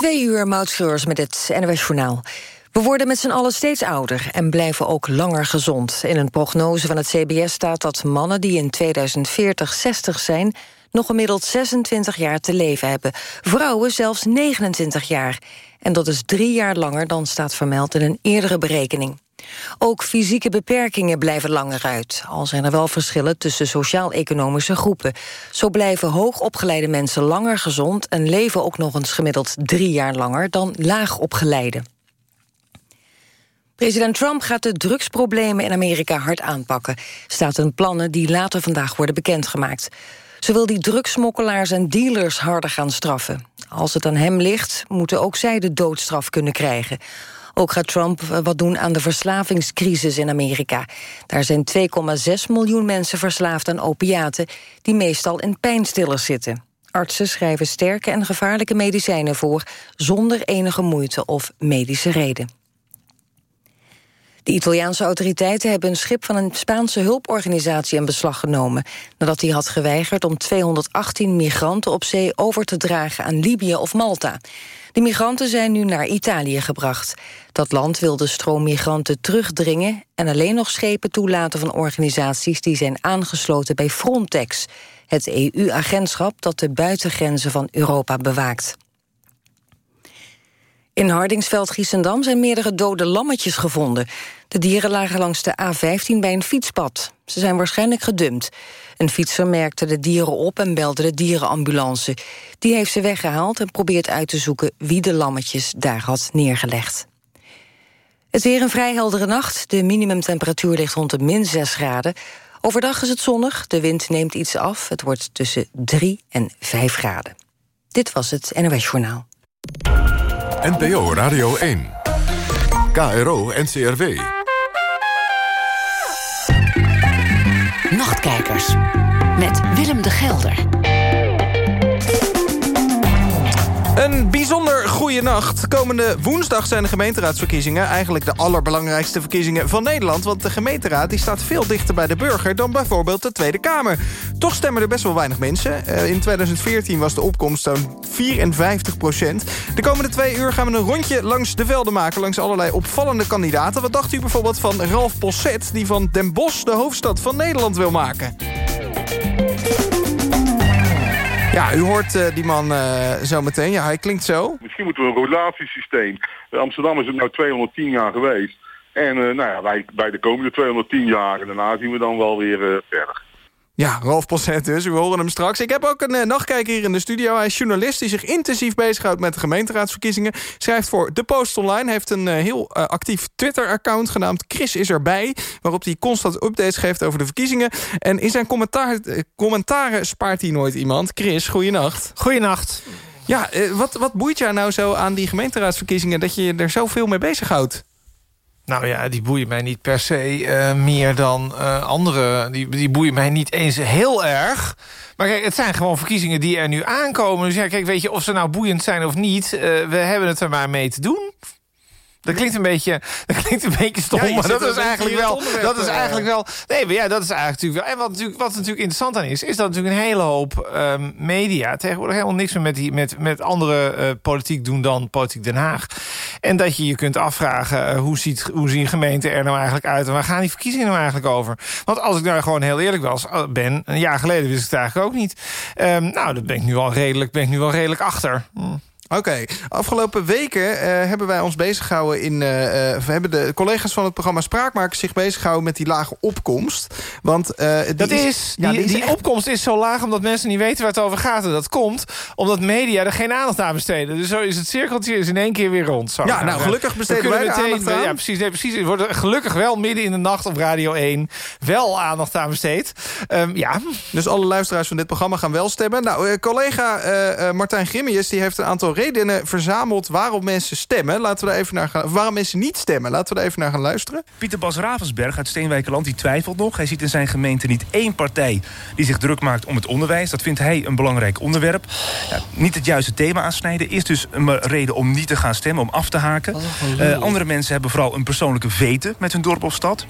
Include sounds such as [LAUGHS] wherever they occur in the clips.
Twee uur Moutschreurs met het NOS Journaal. We worden met z'n allen steeds ouder en blijven ook langer gezond. In een prognose van het CBS staat dat mannen die in 2040 60 zijn... nog gemiddeld 26 jaar te leven hebben. Vrouwen zelfs 29 jaar. En dat is drie jaar langer dan staat vermeld in een eerdere berekening. Ook fysieke beperkingen blijven langer uit. Al zijn er wel verschillen tussen sociaal-economische groepen. Zo blijven hoogopgeleide mensen langer gezond... en leven ook nog eens gemiddeld drie jaar langer dan laagopgeleide. President Trump gaat de drugsproblemen in Amerika hard aanpakken. Staat in plannen die later vandaag worden bekendgemaakt. Ze wil die drugsmokkelaars en dealers harder gaan straffen. Als het aan hem ligt, moeten ook zij de doodstraf kunnen krijgen. Ook gaat Trump eh, wat doen aan de verslavingscrisis in Amerika. Daar zijn 2,6 miljoen mensen verslaafd aan opiaten... die meestal in pijnstillers zitten. Artsen schrijven sterke en gevaarlijke medicijnen voor... zonder enige moeite of medische reden. De Italiaanse autoriteiten hebben een schip van een Spaanse hulporganisatie in beslag genomen, nadat hij had geweigerd om 218 migranten op zee over te dragen aan Libië of Malta. De migranten zijn nu naar Italië gebracht. Dat land wil de stroom migranten terugdringen... en alleen nog schepen toelaten van organisaties... die zijn aangesloten bij Frontex, het EU-agentschap... dat de buitengrenzen van Europa bewaakt. In Hardingsveld-Giessendam zijn meerdere dode lammetjes gevonden. De dieren lagen langs de A15 bij een fietspad. Ze zijn waarschijnlijk gedumpt. Een fietser merkte de dieren op en belde de dierenambulance. Die heeft ze weggehaald en probeert uit te zoeken... wie de lammetjes daar had neergelegd. Het weer een vrij heldere nacht. De minimumtemperatuur ligt rond de min 6 graden. Overdag is het zonnig, de wind neemt iets af. Het wordt tussen 3 en 5 graden. Dit was het NOS Journaal. NPO Radio 1. KRO NCRW. Nachtkijkers. Met Willem de Gelder. Een bijzonder goede nacht. Komende woensdag zijn de gemeenteraadsverkiezingen... eigenlijk de allerbelangrijkste verkiezingen van Nederland. Want de gemeenteraad die staat veel dichter bij de burger... dan bijvoorbeeld de Tweede Kamer. Toch stemmen er best wel weinig mensen. Eh, in 2014 was de opkomst zo'n 54 procent. De komende twee uur gaan we een rondje langs de velden maken... langs allerlei opvallende kandidaten. Wat dacht u bijvoorbeeld van Ralf Posset... die van Den Bosch de hoofdstad van Nederland wil maken? Ja, u hoort uh, die man uh, zo meteen. Ja, hij klinkt zo. Misschien moeten we een relatiesysteem. Amsterdam is het nou 210 jaar geweest. En uh, nou ja, wij bij de komende 210 jaar... daarna zien we dan wel weer verder. Ja, Rolf Posset dus. We horen hem straks. Ik heb ook een uh, nachtkijker hier in de studio. Hij is journalist die zich intensief bezighoudt met de gemeenteraadsverkiezingen. Schrijft voor De Post Online. Heeft een uh, heel uh, actief Twitter-account genaamd Chris is erbij. Waarop hij constant updates geeft over de verkiezingen. En in zijn commentaar, commentaren spaart hij nooit iemand. Chris, goeienacht. Goeienacht. Ja, wat, wat boeit jou nou zo aan die gemeenteraadsverkiezingen... dat je je er zoveel mee bezighoudt? Nou ja, die boeien mij niet per se uh, meer dan uh, andere. Die, die boeien mij niet eens heel erg. Maar kijk, het zijn gewoon verkiezingen die er nu aankomen. Dus ja, kijk, weet je, of ze nou boeiend zijn of niet... Uh, we hebben het er maar mee te doen. Dat klinkt een beetje, dat klinkt een beetje stom, ja, maar dat is eigenlijk wel. Dat is eigenlijk wel. Nee, maar ja, dat is eigenlijk natuurlijk wel. En wat natuurlijk, wat natuurlijk interessant aan is, is dat natuurlijk een hele hoop um, media tegenwoordig helemaal niks meer met, die, met, met andere uh, politiek doen dan politiek Den Haag. En dat je je kunt afvragen, uh, hoe, ziet, hoe zien gemeenten er nou eigenlijk uit en waar gaan die verkiezingen nou eigenlijk over? Want als ik nou gewoon heel eerlijk was, ben, een jaar geleden wist ik het eigenlijk ook niet. Um, nou, dat ben ik nu al redelijk, ben ik nu al redelijk achter. Hm. Oké, afgelopen weken uh, hebben wij ons bezig gehouden in... Uh, hebben de collega's van het programma Spraakmakers zich bezig gehouden met die lage opkomst. Want die dat is, is die, ja, die, die opkomst is zo laag omdat mensen niet weten waar het over gaat. En dat komt omdat media er geen aandacht aan besteden. Dus zo is het cirkeltje is in één keer weer rond. Zo. Ja, nou gelukkig besteden wij meteen, aandacht aan. Ja, precies. Nee, precies. Er wordt gelukkig wel midden in de nacht op Radio 1 wel aandacht aan besteed. Um, ja. Dus alle luisteraars van dit programma gaan wel stemmen. Nou, collega Martijn Grimmius die heeft een aantal redenen verzameld waarom mensen stemmen. Laten we daar even naar gaan. Waarom mensen niet stemmen. Laten we daar even naar gaan luisteren. Pieter Bas Ravensberg uit Steenwijkerland die twijfelt nog. Hij ziet in zijn gemeente niet één partij die zich druk maakt om het onderwijs. Dat vindt hij een belangrijk onderwerp. Ja, niet het juiste thema aansnijden is dus een reden om niet te gaan stemmen, om af te haken. Uh, andere mensen hebben vooral een persoonlijke vete met hun dorp of stad.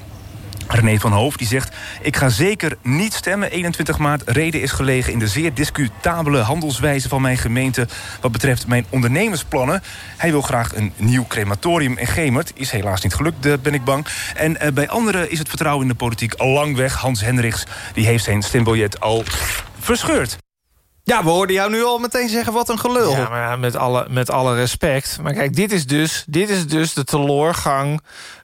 René van Hoofd die zegt... ik ga zeker niet stemmen 21 maart. Reden is gelegen in de zeer discutabele handelswijze van mijn gemeente... wat betreft mijn ondernemersplannen. Hij wil graag een nieuw crematorium in Gemert. Is helaas niet gelukt, eh, ben ik bang. En uh, bij anderen is het vertrouwen in de politiek al lang weg. Hans Hendricks die heeft zijn stembiljet al verscheurd. Ja, we hoorden jou nu al meteen zeggen wat een gelul. Ja, maar met alle, met alle respect. Maar kijk, dit is, dus, dit is dus de teloorgang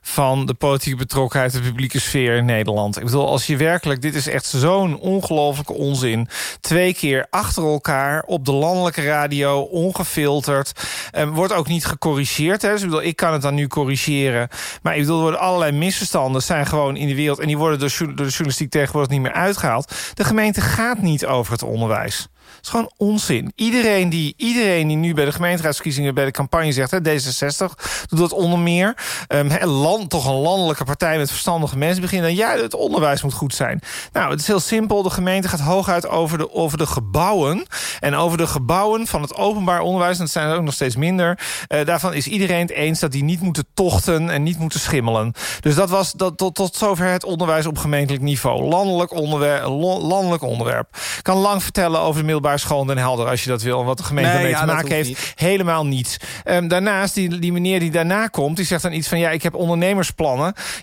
van de politieke betrokkenheid... de publieke sfeer in Nederland. Ik bedoel, als je werkelijk... Dit is echt zo'n ongelofelijke onzin. Twee keer achter elkaar op de landelijke radio, ongefilterd. Um, wordt ook niet gecorrigeerd. Hè? Dus ik, bedoel, ik kan het dan nu corrigeren. Maar ik bedoel, er worden allerlei misverstanden... zijn gewoon in de wereld... en die worden door, door de journalistiek tegenwoordig niet meer uitgehaald. De gemeente gaat niet over het onderwijs. Het is gewoon onzin. Iedereen die, iedereen die nu bij de gemeenteraadsverkiezingen... bij de campagne zegt, hè, D66 doet dat onder meer... Um, land, toch een landelijke partij met verstandige mensen beginnen... ja, het onderwijs moet goed zijn. Nou, het is heel simpel. De gemeente gaat hooguit over de, over de gebouwen. En over de gebouwen van het openbaar onderwijs... en dat zijn er ook nog steeds minder... Uh, daarvan is iedereen het eens dat die niet moeten tochten... en niet moeten schimmelen. Dus dat was dat, tot, tot zover het onderwijs op gemeentelijk niveau. Landelijk, onderwerp, landelijk onderwerp. Ik kan lang vertellen over de middelbare school in Den Helder... als je dat wil, en wat de gemeente Nee, mee ja, te maken heeft. niet. Helemaal niets. Ehm, daarnaast, die, die meneer die daarna komt... die zegt dan iets van, ja, ik heb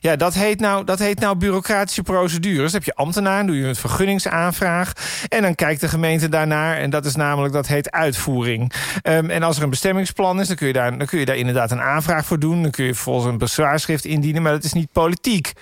Ja, dat heet nou, dat heet nou bureaucratische procedures. Dan heb je ambtenaar, doe je een vergunningsaanvraag... en dan kijkt de gemeente daarnaar... en dat is namelijk, dat heet uitvoering. Ehm, en als er een bestemmingsplan is, dan kun, je daar, dan kun je daar inderdaad een aanvraag voor doen. Dan kun je vervolgens een bezwaarschrift indienen... maar dat is niet politiek.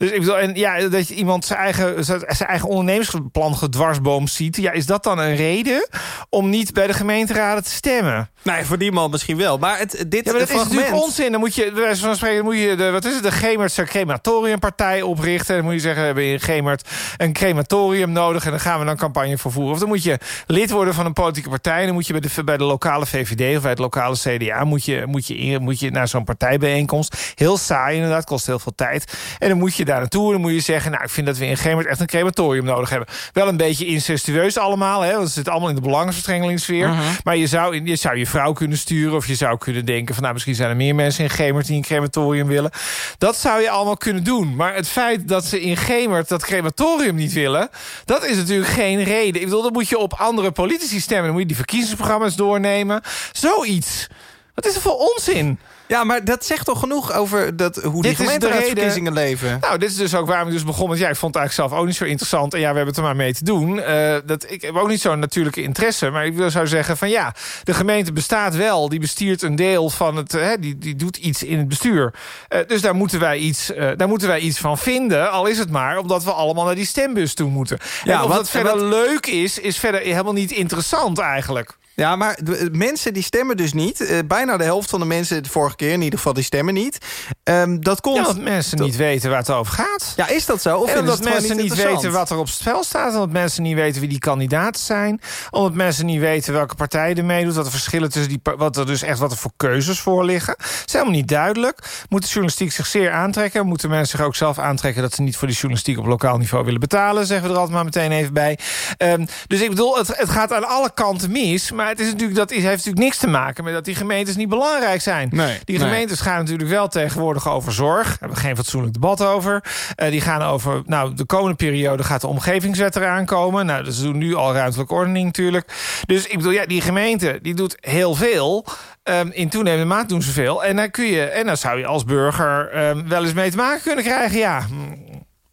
Dus ik bedoel, en ja, dat je iemand zijn eigen, zijn eigen ondernemersplan gedwarsboom ziet... Ja, is dat dan een reden om niet bij de gemeenteraden te stemmen? Nee, voor die man misschien wel. Maar het, dit Ja, maar dat is natuurlijk onzin. Dan moet je, bij wijze van spreken, moet je de, wat is het, de Gemertse crematoriumpartij oprichten. Dan moet je zeggen, we hebben in Gemert een crematorium nodig... en dan gaan we dan campagne voor voeren. Of dan moet je lid worden van een politieke partij... en dan moet je bij de, bij de lokale VVD of bij het lokale CDA... moet je, moet je, in- moet je naar zo'n partijbijeenkomst. Heel saai inderdaad, kost heel veel tijd. En dan moet je daar naartoe en dan moet je zeggen... nou, ik vind dat we in Gemert echt een crematorium nodig hebben. Wel een beetje incestueus allemaal, hè, want het zit allemaal in de belangenverstrengelingssfeer. Maar je zou, je zou je vrouw kunnen sturen... of je zou kunnen denken van... nou, misschien zijn er meer mensen in Gemert die een crematorium willen. Dat zou je allemaal kunnen doen. Maar het feit dat ze in Gemert dat crematorium niet willen... dat is natuurlijk geen reden. Ik bedoel, dan moet je op andere politici stemmen. Dan moet je die verkiezingsprogramma's doornemen. Zoiets. Wat is er voor onzin? Ja, maar dat zegt toch genoeg over dat, hoe Dit die gemeenteraadsverkiezingen leven? Nou, dit is dus ook waarom ik dus begon. Want ja, ik vond het eigenlijk zelf ook niet zo interessant. En ja, we hebben het er maar mee te doen. Eh, dat, ik heb ook niet zo'n natuurlijke interesse. Maar ik wil zou zeggen van ja, de gemeente bestaat wel. Die bestiert een deel van het... Hè, die, die doet iets in het bestuur. Eh, dus daar moeten, wij iets, eh, daar moeten wij iets van vinden. Al is het maar omdat we allemaal naar die stembus toe moeten. Ja, en of wat- dat verder wat- leuk is, is verder helemaal niet interessant eigenlijk. Ja, maar de, mensen die stemmen dus niet. Eh, bijna de helft van de mensen de vorige keer in ieder geval die stemmen niet. Ehm, dat komt... Ja, omdat mensen niet weten waar het over gaat. Ja, is dat zo? Of En mensen niet weten wat er op het spel staat. Omdat mensen niet weten wie die kandidaten zijn. Omdat mensen niet weten welke partij er meedoet. Wat de verschillen tussen die... Wat er dus echt wat er voor keuzes voor liggen. Het is helemaal niet duidelijk. Moet de journalistiek zich zeer aantrekken. Moeten mensen zich ook zelf aantrekken... dat ze niet voor die journalistiek op lokaal niveau willen betalen. Zeggen we er altijd maar meteen even bij. Ehm, dus ik bedoel, het, het gaat aan alle kanten mis. Maar het is natuurlijk, dat is, heeft natuurlijk niks te maken... met dat die gemeentes niet belangrijk zijn. Nee, die nee. gemeentes gaan natuurlijk wel tegenwoordig over zorg. Daar hebben we geen fatsoenlijk debat over. Eh, die gaan over, nou, de komende periode gaat de omgevingswet eraan komen. Nou, dus ze doen nu al ruimtelijke ordening natuurlijk. Dus ik bedoel, ja, die gemeente die doet heel veel. Ehm, in toenemende maat doen ze veel. En dan kun je, en dan zou je als burger ehm, wel eens mee te maken kunnen krijgen, ja.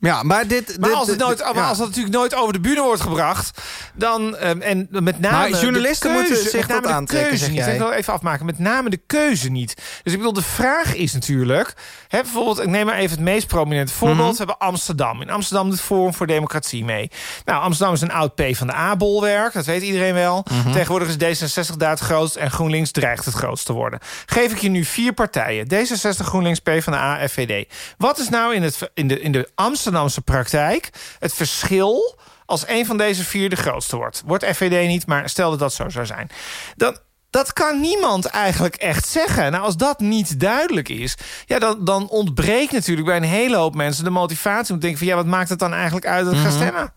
Ja, maar dit... Maar dit- als, het nooit, dit- maar ja. als dat natuurlijk nooit over de bühne wordt gebracht... dan, ehm, en met name Maar journalisten keuze, moeten zich dat aantrekken, keuze zeg niet. jij. Ik wil even afmaken. Met name de keuze niet. Dus ik bedoel, de vraag is natuurlijk... Hè, bijvoorbeeld, ik neem maar even het meest prominente voorbeeld. Mhm. We hebben Amsterdam. In Amsterdam doet Forum voor Democratie mee. Nou, Amsterdam is een oud P van de A-bolwerk. Dat weet iedereen wel. Mhm. Tegenwoordig is D66 daar het grootst... en GroenLinks dreigt het grootst te worden. Geef ik je nu vier partijen. D66, GroenLinks, P van de A, FVD. Wat is nou in, het, in, de, in de Amsterdamse praktijk het verschil als een van deze vier de grootste wordt. Wordt FVD niet, maar stel dat dat zo zou zijn. Dan, dat kan niemand eigenlijk echt zeggen. Nou, als dat niet duidelijk is... Ja, dan, dan ontbreekt natuurlijk bij een hele hoop mensen de motivatie... om te denken van ja, wat maakt het dan eigenlijk uit dat ik ga stemmen?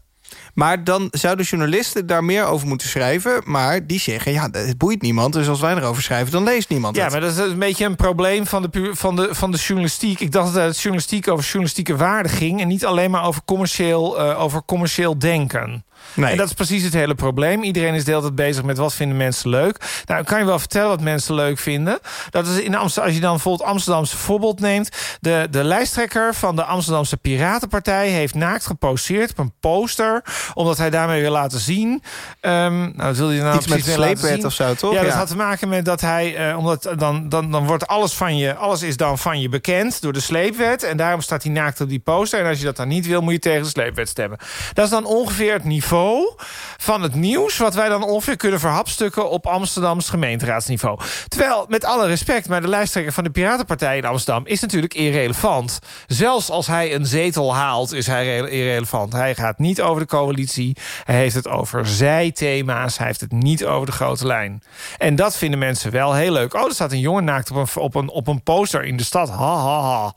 Maar dan zouden journalisten daar meer over moeten schrijven. Maar die zeggen, ja, het boeit niemand. Dus als wij erover schrijven, dan leest niemand Ja, het. maar dat is een beetje een probleem van de, van de, van de journalistiek. Ik dacht dat het journalistiek over journalistieke waarde ging... en niet alleen maar over commercieel, eh, over commercieel denken. Nee. En dat is precies het hele probleem. Iedereen is de hele tijd bezig met wat vinden mensen leuk. Nou, ik kan je wel vertellen wat mensen leuk vinden. Dat is in Amsterdam, als je dan bijvoorbeeld Amsterdamse voorbeeld neemt. De, de lijsttrekker van de Amsterdamse Piratenpartij... heeft naakt geposeerd op een poster... omdat hij daarmee wil laten zien... Ehm, nou, wil je nou Iets met sleepwet of zo, toch? Ja, dat Ja. had te maken met dat hij... eh, omdat dan, dan, dan wordt alles van je... alles is dan van je bekend door de sleepwet... en daarom staat hij naakt op die poster... en als je dat dan niet wil, moet je tegen de sleepwet stemmen. Dat is dan ongeveer het niveau van het nieuws... wat wij dan ongeveer kunnen verhapstukken... op Amsterdams gemeenteraadsniveau. Terwijl, met alle respect... maar de lijsttrekker van de Piratenpartij in Amsterdam... is natuurlijk irrelevant. Zelfs als hij een zetel haalt, is hij re- irrelevant. Hij gaat niet over de Hij heeft het over zijthema's. Hij heeft het niet over de grote lijn. En dat vinden mensen wel heel leuk. Oh, er staat een jongen naakt op een, op een, op een poster in de stad. Ha, ha, ha.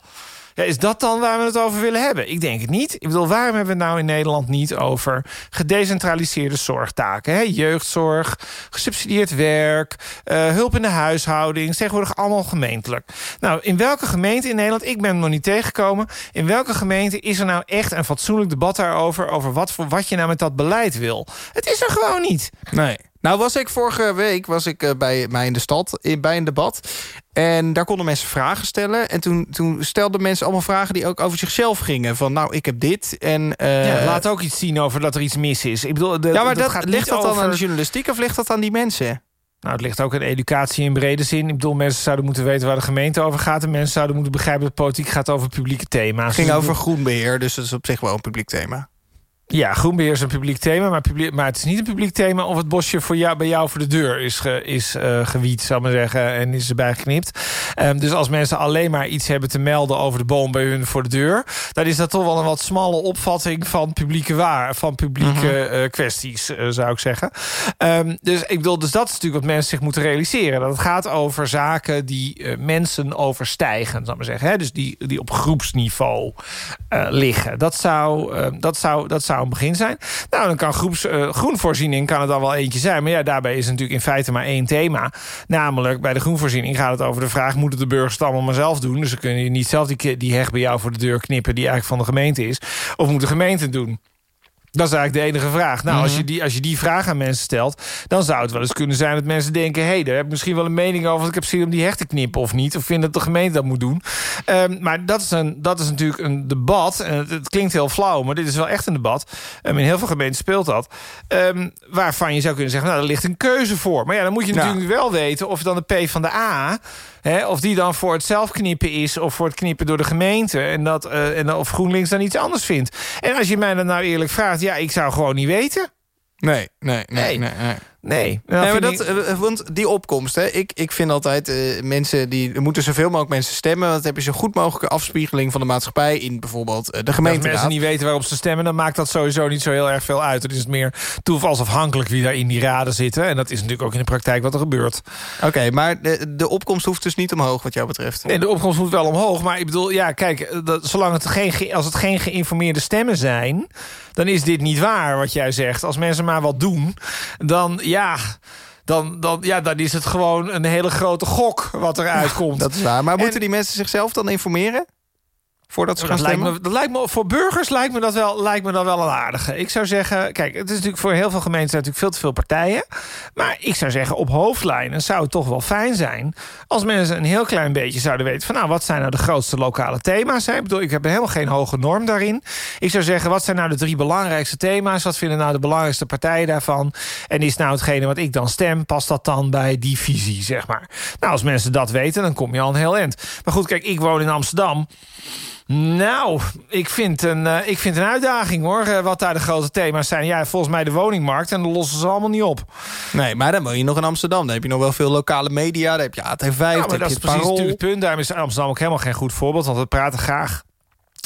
Ja, is dat dan waar we het over willen hebben? Ik denk het niet. Ik bedoel, waarom hebben we het nou in Nederland niet over gedecentraliseerde zorgtaken? Hè? Jeugdzorg, gesubsidieerd werk, eh, hulp in de huishouding, is tegenwoordig allemaal gemeentelijk. Nou, in welke gemeente in Nederland, ik ben hem nog niet tegengekomen, in welke gemeente is er nou echt een fatsoenlijk debat daarover, over wat, voor, wat je nou met dat beleid wil? Het is er gewoon niet. Nee. Nou was ik vorige week was ik, eh, bij mij in de stad in, bij een debat. En daar konden mensen vragen stellen. En toen, toen stelden mensen allemaal vragen die ook over zichzelf gingen. Van nou, ik heb dit. En, eh, Ja, laat ook iets zien over dat er iets mis is. Ik bedoel, de, ja, maar dat, gaat ligt dat dan aan de journalistiek of ligt dat aan die mensen? Nou, het ligt ook aan educatie in brede zin. Ik bedoel, mensen zouden moeten weten waar de gemeente over gaat... en mensen zouden moeten begrijpen dat politiek gaat over publieke thema's. Het ging Dus over groenbeheer, dus dat is op zich wel een publiek thema. Ja, groenbeheer is een publiek thema, maar, publiek, maar het is niet een publiek thema... of het bosje voor jou, bij jou voor de deur is, ge, is eh, gewiet, zal ik maar zeggen, en is erbij geknipt. Ehm, dus als mensen alleen maar iets hebben te melden over de boom bij hun voor de deur... dan is dat toch wel een wat smalle opvatting van publieke waar, van publieke eh, kwesties, eh, zou ik zeggen. Ehm, dus ik bedoel, dus dat is natuurlijk wat mensen zich moeten realiseren. Dat het gaat over zaken die mensen overstijgen, zal ik maar zeggen. Hè? Dus die, die op groepsniveau liggen. Dat zou, dat, zou, dat zou een begin zijn. Nou, dan kan groeps, eh, groenvoorziening kan het dan wel eentje zijn. Maar ja, daarbij is natuurlijk in feite maar één thema. Namelijk, bij de groenvoorziening gaat het over de vraag... moeten de burgers het allemaal maar zelf doen? Dus dan kun je niet zelf die, die heg bij jou voor de deur knippen... die eigenlijk van de gemeente is. Of moet de gemeente het doen? Dat is eigenlijk de enige vraag. Nou, als, je die, als je die vraag aan mensen stelt... dan zou het wel eens kunnen zijn dat mensen denken... hé, hey, daar heb ik misschien wel een mening over... want ik heb zin om die heg te knippen of niet. Of vinden dat de gemeente dat moet doen. Ehm, maar dat is, een, dat is natuurlijk een debat. En het, het klinkt heel flauw, maar dit is wel echt een debat. Um, in heel veel gemeenten speelt dat. Um, waarvan je zou kunnen zeggen, nou, er ligt een keuze voor. Maar ja, dan moet je Ja. natuurlijk wel weten... of dan de P van de A... Of die dan voor het zelfknippen is of voor het knippen door de gemeente. En dat, eh, en of GroenLinks dan iets anders vindt. En als je mij dan nou eerlijk vraagt, ja, ik zou gewoon niet weten. Nee, nee, nee. Nee. nee, nee. Maar dat, ik- eh, want die opkomst, hè, ik, ik vind altijd eh, mensen die er moeten zoveel mogelijk mensen stemmen. Want dan heb je zo goed mogelijke afspiegeling van de maatschappij in bijvoorbeeld eh, de als gemeente. mensen niet weten waarop ze stemmen... dan maakt dat sowieso niet zo heel erg veel uit. Dan is het meer toevalsafhankelijk wie daar in die raden zitten. En dat is natuurlijk ook in de praktijk wat er gebeurt. Oké, maar de, de opkomst hoeft dus niet omhoog wat jou betreft. Nee, de opkomst moet wel omhoog. Maar ik bedoel, ja, kijk, dat, zolang het geen, ge- als het geen geïnformeerde stemmen zijn... dan is dit niet waar wat jij zegt. Als mensen maar wat doen, dan ja... Dan, dan, ja, dan is het gewoon een hele grote gok wat eruit komt. Dat is waar. Maar En- moeten die mensen zichzelf dan informeren? Voordat ze gaan Dat lijkt, stemmen? me, dat lijkt me voor burgers lijkt me dat wel, lijkt me dat wel een aardige. Ik zou zeggen, kijk, het is natuurlijk voor heel veel gemeenten natuurlijk veel te veel partijen. Maar ik zou zeggen, op hoofdlijnen zou het toch wel fijn zijn als mensen een heel klein beetje zouden weten van nou, wat zijn nou de grootste lokale thema's? Hè? Ik bedoel, ik heb helemaal geen hoge norm daarin. Ik zou zeggen, wat zijn nou de drie belangrijkste thema's? Wat vinden nou de belangrijkste partijen daarvan? En is nou hetgene wat ik dan stem, past dat dan bij die visie, zeg maar? Nou, als mensen dat weten, dan kom je al een heel eind. Maar goed, kijk, ik woon in Amsterdam. Nou, ik vind, een, eh, ik vind een uitdaging hoor, eh, wat daar de grote thema's zijn. Ja, volgens mij de woningmarkt en dan lossen ze allemaal niet op. Nee, maar dan woon je nog in Amsterdam. Dan heb je nog wel veel lokale media. Dan heb je AT5, Ja, maar dat is precies het punt. Daarom is Amsterdam ook helemaal geen goed voorbeeld, want we praten graag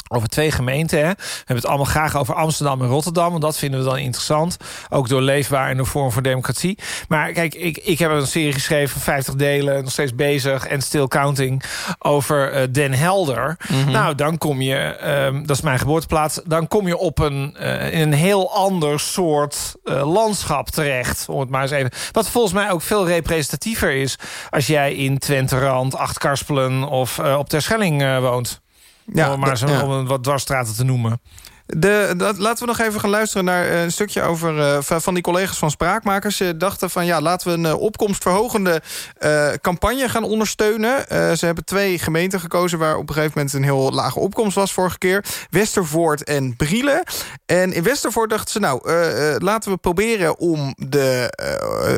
over twee gemeenten. Hè. We hebben het allemaal graag over Amsterdam en Rotterdam. Want dat vinden we dan interessant. Ook door leefbaar en door vorm voor democratie. Maar kijk, ik, ik heb een serie geschreven van 50 delen. Nog steeds bezig en still counting. Over uh, Den Helder. Mhm. Nou, dan kom je... Um, dat is mijn geboorteplaats. Dan kom je op een, uh, in een heel ander soort uh, landschap terecht. Om het maar eens even... Wat volgens mij ook veel representatiever is... als jij in Twenterand, Achtkarspelen of op Terschelling woont. Ja, om maar zo om een wat dwarsstraten te noemen. De, dat, laten we nog even gaan luisteren naar eh, een stukje over uh, van die collega's van Spraakmakers. Ze dachten van ja, laten we een uh, opkomstverhogende campagne gaan ondersteunen. ze hebben twee gemeenten gekozen waar op een gegeven moment een heel lage opkomst was vorige keer. Westervoort en Brielen. En in Westervoort dachten ze nou, laten we proberen om de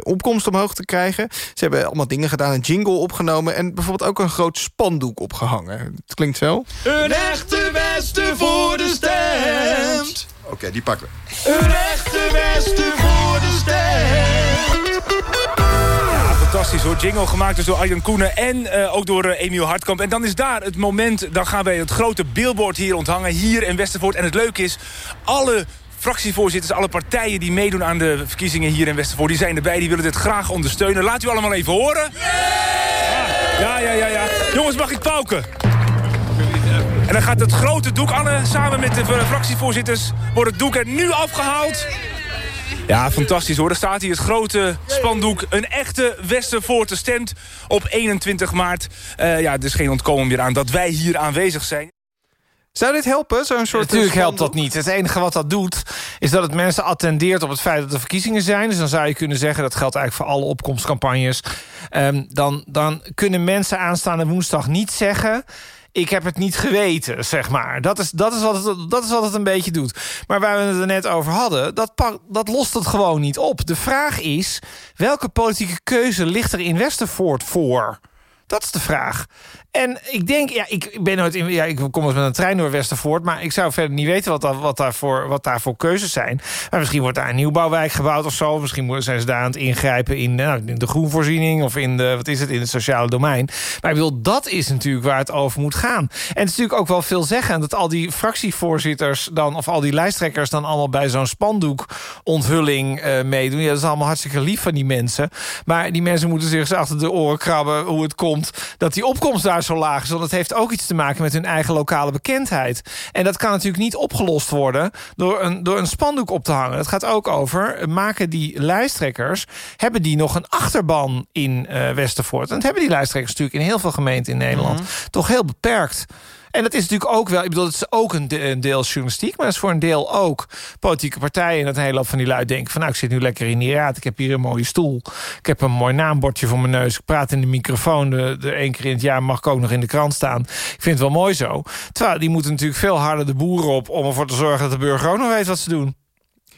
opkomst omhoog te krijgen. Ze hebben allemaal dingen gedaan, een jingle opgenomen en bijvoorbeeld ook een groot spandoek opgehangen. Het klinkt zo. Een echte Westervoorde Oké, okay, die pakken we. Een echte Westen voor de stem. Ja, fantastisch hoor. Jingle gemaakt dus door Arjan Koenen en uh, ook door uh, Emiel Hartkamp. En dan is daar het moment, dan gaan wij het grote billboard hier onthangen. Hier in Westervoort. En het leuke is, alle fractievoorzitters, alle partijen die meedoen aan de verkiezingen hier in Westervoort... die zijn erbij, die willen dit graag ondersteunen. Laat u allemaal even horen. Ah, ja, ja, ja, ja. Jongens, mag ik pauken? En dan gaat het grote doek, Anne, samen met de fractievoorzitters... wordt het doek er nu afgehaald. Ja, fantastisch hoor. Er staat hier het grote spandoek. Een echte Westervoorte stemt op 21 maart. Uh, ja, er is geen ontkomen meer aan dat wij hier aanwezig zijn. Zou dit helpen? Zo'n soort Natuurlijk helpt dat niet. Het enige wat dat doet, is dat het mensen attendeert op het feit dat er verkiezingen zijn. Dus dan zou je kunnen zeggen, dat geldt eigenlijk voor alle opkomstcampagnes. Um, dan, dan kunnen mensen aanstaande woensdag niet zeggen ik heb het niet geweten, zeg maar. Dat is, dat, is wat het, dat is wat het een beetje doet. Maar waar we het er net over hadden, dat, dat lost het gewoon niet op. De vraag is, welke politieke keuze ligt er in Westervoort voor? Dat is de vraag. En ik denk, ja, ik ben nooit in. Ja, ik kom eens met een trein door Westervoort. Maar ik zou verder niet weten wat, wat, daarvoor, wat daarvoor keuzes zijn. Maar misschien wordt daar een nieuwbouwwijk gebouwd of zo. Misschien zijn ze daar aan het ingrijpen in, nou, de groenvoorziening of in de, wat is het, in het sociale domein. Maar ik bedoel, dat is natuurlijk waar het over moet gaan. En het is natuurlijk ook wel veel zeggen dat al die fractievoorzitters dan, of al die lijsttrekkers dan allemaal bij zo'n spandoek onthulling uh, meedoen. Ja, dat is allemaal hartstikke lief van die mensen. Maar die mensen moeten zich achter de oren krabben hoe het komt dat die opkomst daar zo laag is. Want het heeft ook iets te maken met hun eigen lokale bekendheid. En dat kan natuurlijk niet opgelost worden door een, door een spandoek op te hangen. Het gaat ook over, maken die lijsttrekkers... hebben die nog een achterban in uh, Westervoort? En dat hebben die lijsttrekkers natuurlijk in heel veel gemeenten in Nederland... Mm -hmm. toch heel beperkt. En dat is natuurlijk ook wel, ik bedoel, het is ook een, de, een deel journalistiek... maar het is voor een deel ook politieke partijen... en dat hele hoop van die lui denken van... nou, ik zit nu lekker in die raad, ik heb hier een mooie stoel... ik heb een mooi naambordje voor mijn neus... ik praat in de microfoon, de, de één keer in het jaar mag ik ook nog in de krant staan. Ik vind het wel mooi zo. Terwijl die moeten natuurlijk veel harder de boeren op... om ervoor te zorgen dat de burger ook nog weet wat ze doen.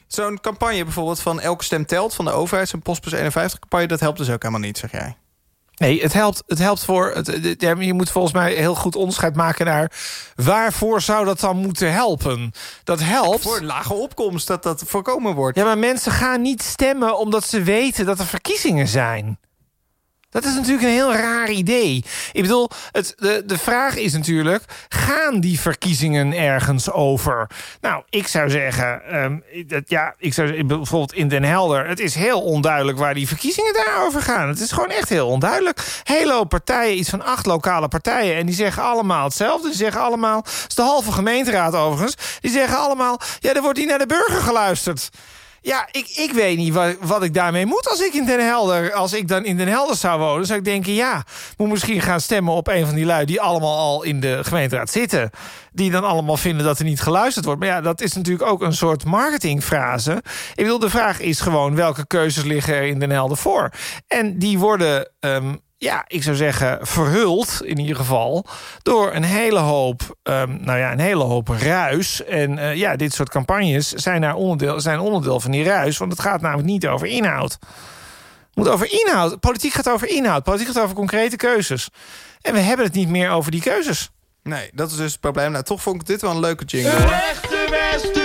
Zo'n campagne bijvoorbeeld van Elke Stem Telt... van de overheid, zo'n Postbus 51-campagne... dat helpt dus ook helemaal niet, zeg jij? Nee, het helpt, het helpt voor... Het, je moet volgens mij heel goed onderscheid maken naar... waarvoor zou dat dan moeten helpen? Dat helpt... Voor een lage opkomst, dat dat voorkomen wordt. Ja, maar mensen gaan niet stemmen omdat ze weten dat er verkiezingen zijn. Dat is natuurlijk een heel raar idee. Ik bedoel, het, de, de vraag is natuurlijk... gaan die verkiezingen ergens over? Nou, ik zou zeggen... Um, dat, ja, ik zou bijvoorbeeld in Den Helder... het is heel onduidelijk waar die verkiezingen daarover gaan. Het is gewoon echt heel onduidelijk. Hele partijen, iets van acht lokale partijen... en die zeggen allemaal hetzelfde. Die zeggen allemaal... het is de halve gemeenteraad overigens... die zeggen allemaal... ja, er wordt niet naar de burger geluisterd. Ja, ik, ik weet niet wat, ik daarmee moet als ik in Den Helder... als ik dan in Den Helder zou wonen, zou ik denken... ja, moet misschien gaan stemmen op een van die lui... die allemaal al in de gemeenteraad zitten. Die dan allemaal vinden dat er niet geluisterd wordt. Maar ja, dat is natuurlijk ook een soort marketingfrase. Ik bedoel, de vraag is gewoon... welke keuzes liggen er in Den Helder voor? En die worden... Um, ja, ik zou zeggen, verhuld in ieder geval... door een hele hoop, um, nou ja, een hele hoop ruis. En uh, ja, dit soort campagnes zijn, daar onderdeel, zijn onderdeel van die ruis... want het gaat namelijk niet over inhoud. Het moet over inhoud. Politiek gaat over inhoud. Politiek gaat over concrete keuzes. En we hebben het niet meer over die keuzes. Nee, dat is dus het probleem. Nou, toch vond ik dit wel een leuke jingle. Westen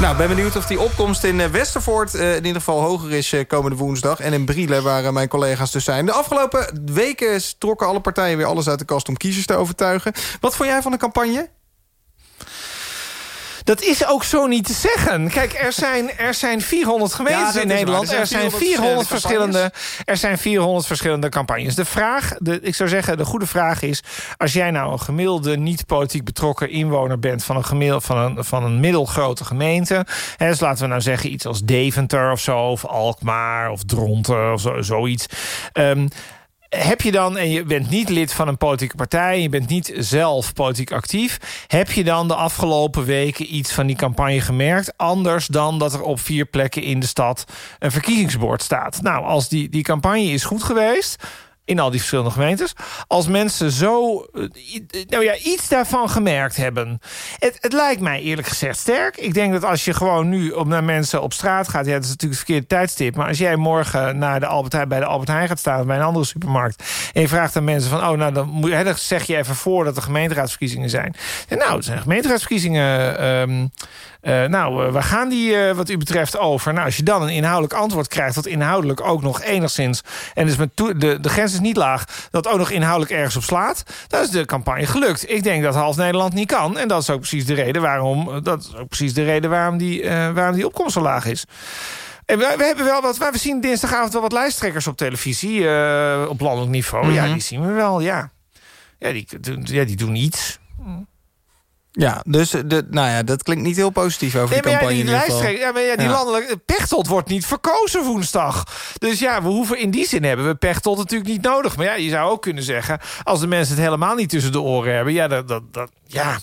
Nou, ben benieuwd of die opkomst in eh, Westervoort uh, in ieder geval hoger is uh, komende woensdag. En in Brielen, waar mijn collega's dus zijn. De afgelopen weken trokken alle partijen weer alles uit de kast om kiezers te overtuigen. Wat vond jij van de campagne? Dat is ook zo niet te zeggen. Kijk, er zijn, er zijn 400 gemeenten in Nederland. Er zijn, 400, verschillende, er zijn 400 verschillende campagnes. De vraag, de, ik zou zeggen, de goede vraag is... als jij nou een gemiddelde niet-politiek betrokken inwoner bent... van een, gemiddelde, van een, van een middelgrote gemeente... Hè, dus laten we nou zeggen iets als Deventer of zo... of Alkmaar of Dronten of zo, zoiets... Um, heb je dan, en je bent niet lid van een politieke partij... je bent niet zelf politiek actief... heb je dan de afgelopen weken iets van die campagne gemerkt... anders dan dat er op vier plekken in de stad een verkiezingsbord staat? Nou, als die, die campagne is goed geweest in al die verschillende gemeentes. Als mensen zo eh, nou ja, iets daarvan gemerkt hebben. Het, het lijkt mij eerlijk gezegd sterk. Ik denk dat als je gewoon nu op, naar mensen op straat gaat... ja, dat is natuurlijk het verkeerde tijdstip... maar als jij morgen naar de Albert Heijn, bij de Albert Heijn gaat staan... of bij een andere supermarkt... en je vraagt aan mensen van... oh, nou, dan, moet, hè, zeg je even voor dat er gemeenteraadsverkiezingen zijn. En nou, zijn gemeenteraadsverkiezingen... Um, uh, nou, uh, waar gaan die wat u betreft over? Nou, als je dan een inhoudelijk antwoord krijgt... dat inhoudelijk ook nog enigszins... en dus met de, de grens is niet laag... dat ook nog inhoudelijk ergens op slaat... dan is de campagne gelukt. Ik denk dat half Nederland niet kan. En dat is ook precies de reden waarom, dat is ook precies de reden waarom, die, waarom die opkomst zo laag is. En we, we, hebben wel wat, we zien dinsdagavond wel wat lijsttrekkers op televisie... op landelijk niveau. Mm -hmm. Ja, die zien we wel, ja. Ja, die, ja, die doen iets... Ja, dus de, nou ja, dat klinkt niet heel positief over nee, de campagne. Ja, die, ja, maar ja, die ja. landelijke Pechtold wordt niet verkozen woensdag. Dus ja, we hoeven in die zin hebben we Pechtold natuurlijk niet nodig. Maar ja, je zou ook kunnen zeggen, als de mensen het helemaal niet tussen de oren hebben, ja, dat, dat, dat ja,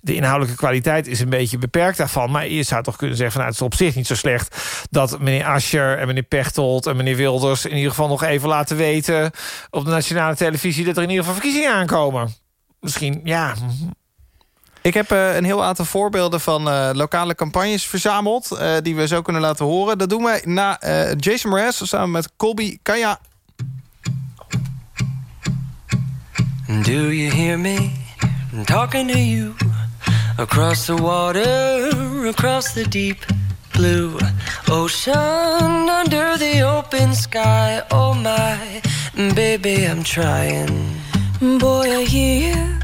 de inhoudelijke kwaliteit is een beetje beperkt daarvan. Maar je zou toch kunnen zeggen, nou, het is op zich niet zo slecht... dat meneer Ascher en meneer Pechtold en meneer Wilders... in ieder geval nog even laten weten op de nationale televisie... dat er in ieder geval verkiezingen aankomen. Misschien, ja, ik heb uh, een heel aantal voorbeelden van uh, lokale campagnes verzameld... Uh, die we zo kunnen laten horen. Dat doen wij na Jason Mraz samen met Colby Kaya. Do you hear me talking to you Across the water, across the deep blue ocean Under the open sky, oh my Baby, I'm trying Boy, I hear you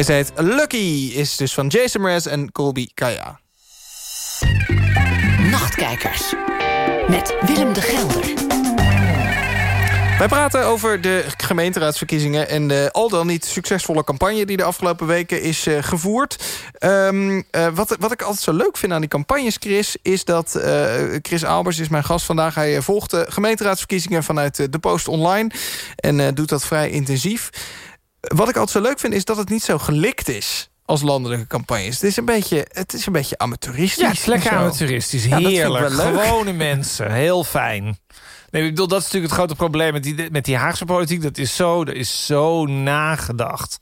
Deze heet Lucky, is dus van Jason Mraz en Colby Kaya. Nachtkijkers. Met Willem de Gelder. Wij praten over de gemeenteraadsverkiezingen... en de al dan niet succesvolle campagne die de afgelopen weken is uh, gevoerd. Um, uh, wat, wat ik altijd zo leuk vind aan die campagnes, Chris... is dat uh, Chris Albers is mijn gast vandaag. Hij volgt de gemeenteraadsverkiezingen vanuit de Post Online... en doet dat vrij intensief. Wat ik altijd zo leuk vind, is dat het niet zo gelikt is als landelijke campagnes. Het is een beetje, het is een beetje amateuristisch. Ja, het is lekker amateuristisch. Heerlijk. Gewone mensen. Heel fijn. Nee, ik bedoel, dat is natuurlijk het grote probleem met die, met die Haagse politiek. Dat is zo, er is zo nagedacht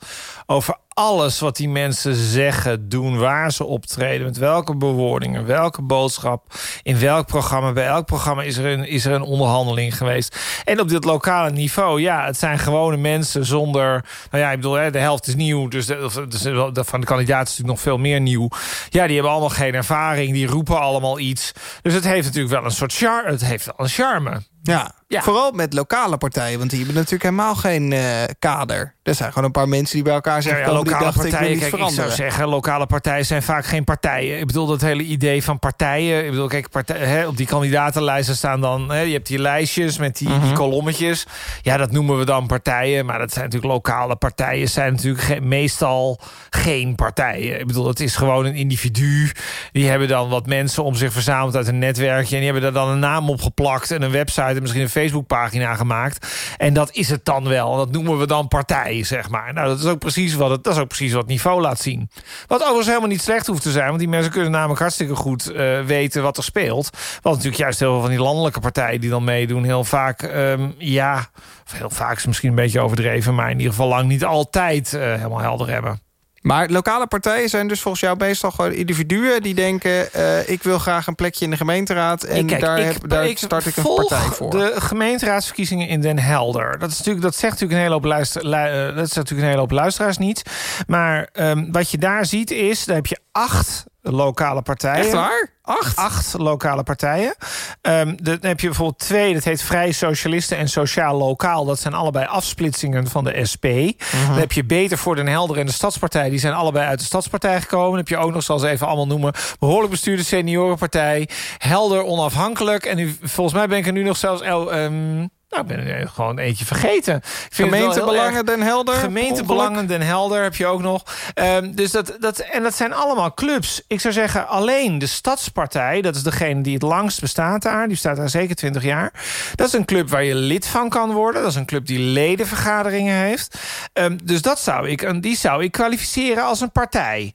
over alles wat die mensen zeggen, doen, waar ze optreden... met welke bewoordingen, welke boodschap, in welk programma... bij elk programma is er een, is er een onderhandeling geweest. En op dit lokale niveau, ja, het zijn gewone mensen zonder... nou ja, ik bedoel, de helft is nieuw, dus, dus van de kandidaten is natuurlijk nog veel meer nieuw. Ja, die hebben allemaal geen ervaring, die roepen allemaal iets. Dus het heeft natuurlijk wel een soort charme, het heeft wel een charme. Ja, ja, vooral met lokale partijen, want die hebben natuurlijk helemaal geen uh, kader. Er zijn gewoon een paar mensen die bij elkaar zeggen... Ja, ja, lokale dacht, partijen, ik, kijk, ik zou zeggen, lokale partijen zijn vaak geen partijen. Ik bedoel, dat hele idee van partijen... Ik bedoel, kijk, partij, hè, op die kandidatenlijsten staan dan... Hè, je hebt die lijstjes met die, die mhm. kolommetjes. Ja, dat noemen we dan partijen. Maar dat zijn natuurlijk lokale partijen. zijn natuurlijk ge meestal geen partijen. Ik bedoel, het is gewoon een individu. Die hebben dan wat mensen om zich verzameld uit een netwerkje... en die hebben daar dan een naam op geplakt... en een website en misschien een Facebookpagina gemaakt. En dat is het dan wel. Dat noemen we dan partij, zeg maar. Nou, dat is ook precies wat het, dat is ook precies wat niveau laat zien. Wat overigens helemaal niet slecht hoeft te zijn. Want die mensen kunnen namelijk hartstikke goed uh, weten wat er speelt. Want natuurlijk juist heel veel van die landelijke partijen die dan meedoen... heel vaak, um, ja, of heel vaak is misschien een beetje overdreven... maar in ieder geval lang niet altijd uh, helemaal helder hebben. Maar lokale partijen zijn dus volgens jou meestal gewoon individuen... die denken, uh, ik wil graag een plekje in de gemeenteraad... en Kijk, daar, ik, heb, daar ik start ik een partij voor. de gemeenteraadsverkiezingen in Den Helder. Dat, is natuurlijk, dat zegt natuurlijk een hele hoop, luister, uh, dat is natuurlijk een hele hoop luisteraars niet. Maar um, wat je daar ziet is, daar heb je acht lokale partijen. Echt waar? Acht? Acht lokale partijen. Um, dan heb je bijvoorbeeld twee, dat heet Vrije Socialisten en Sociaal Lokaal. Dat zijn allebei afsplitsingen van de SP. Uh -huh. Dan heb je Beter voor Den Helder en de Stadspartij. Die zijn allebei uit de Stadspartij gekomen. Dan heb je ook nog, zoals even allemaal noemen... behoorlijk bestuurde seniorenpartij. Helder onafhankelijk. En nu, volgens mij ben ik er nu nog zelfs... Um, nou, ik ben er gewoon eentje vergeten. Gemeentebelangen Den Helder? Gemeentebelangen Den Helder heb je ook nog. Um, dus dat, dat, en dat zijn allemaal clubs. Ik zou zeggen, alleen de Stadspartij... dat is degene die het langst bestaat daar. Die staat daar zeker 20 jaar. Dat is een club waar je lid van kan worden. Dat is een club die ledenvergaderingen heeft. Um, dus dat zou ik, die zou ik kwalificeren als een partij.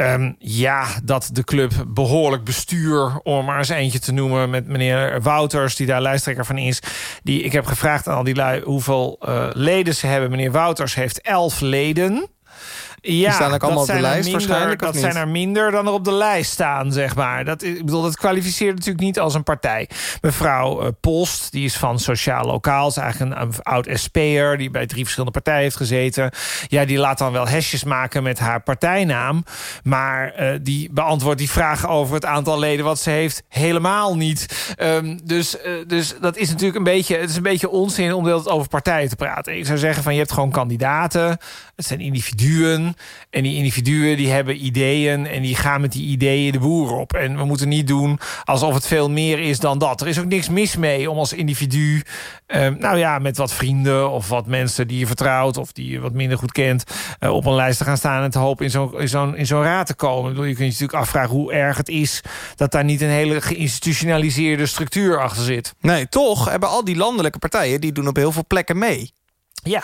Um, ja, dat de club behoorlijk bestuur... om maar eens eentje te noemen met meneer Wouters... die daar lijsttrekker van is... die ik heb gevraagd aan al die lui hoeveel uh, leden ze hebben. Meneer Wouters heeft elf leden. Ja, die staan ook allemaal op de lijst minder, waarschijnlijk, Dat zijn er minder dan er op de lijst staan, zeg maar. Dat, ik bedoel, dat kwalificeert natuurlijk niet als een partij. Mevrouw uh, Post, die is van Sociaal Lokaal. is eigenlijk een, oud SP'er die bij drie verschillende partijen heeft gezeten. Ja, die laat dan wel hesjes maken met haar partijnaam. Maar uh, die beantwoordt die vragen over het aantal leden wat ze heeft helemaal niet. Um, dus, uh, dus dat is natuurlijk een beetje, het is een beetje onzin om over partijen te praten. Ik zou zeggen van je hebt gewoon kandidaten. Het zijn individuen. En die individuen die hebben ideeën en die gaan met die ideeën de boer op. En we moeten niet doen alsof het veel meer is dan dat. Er is ook niks mis mee om als individu... Uh, nou ja, met wat vrienden of wat mensen die je vertrouwt... of die je wat minder goed kent, uh, op een lijst te gaan staan... en te hopen in zo'n raad te komen. Bedoel, je kunt je natuurlijk afvragen hoe erg het is... dat daar niet een hele geïnstitutionaliseerde structuur achter zit. Nee, toch hebben al die landelijke partijen... die doen op heel veel plekken mee. Ja,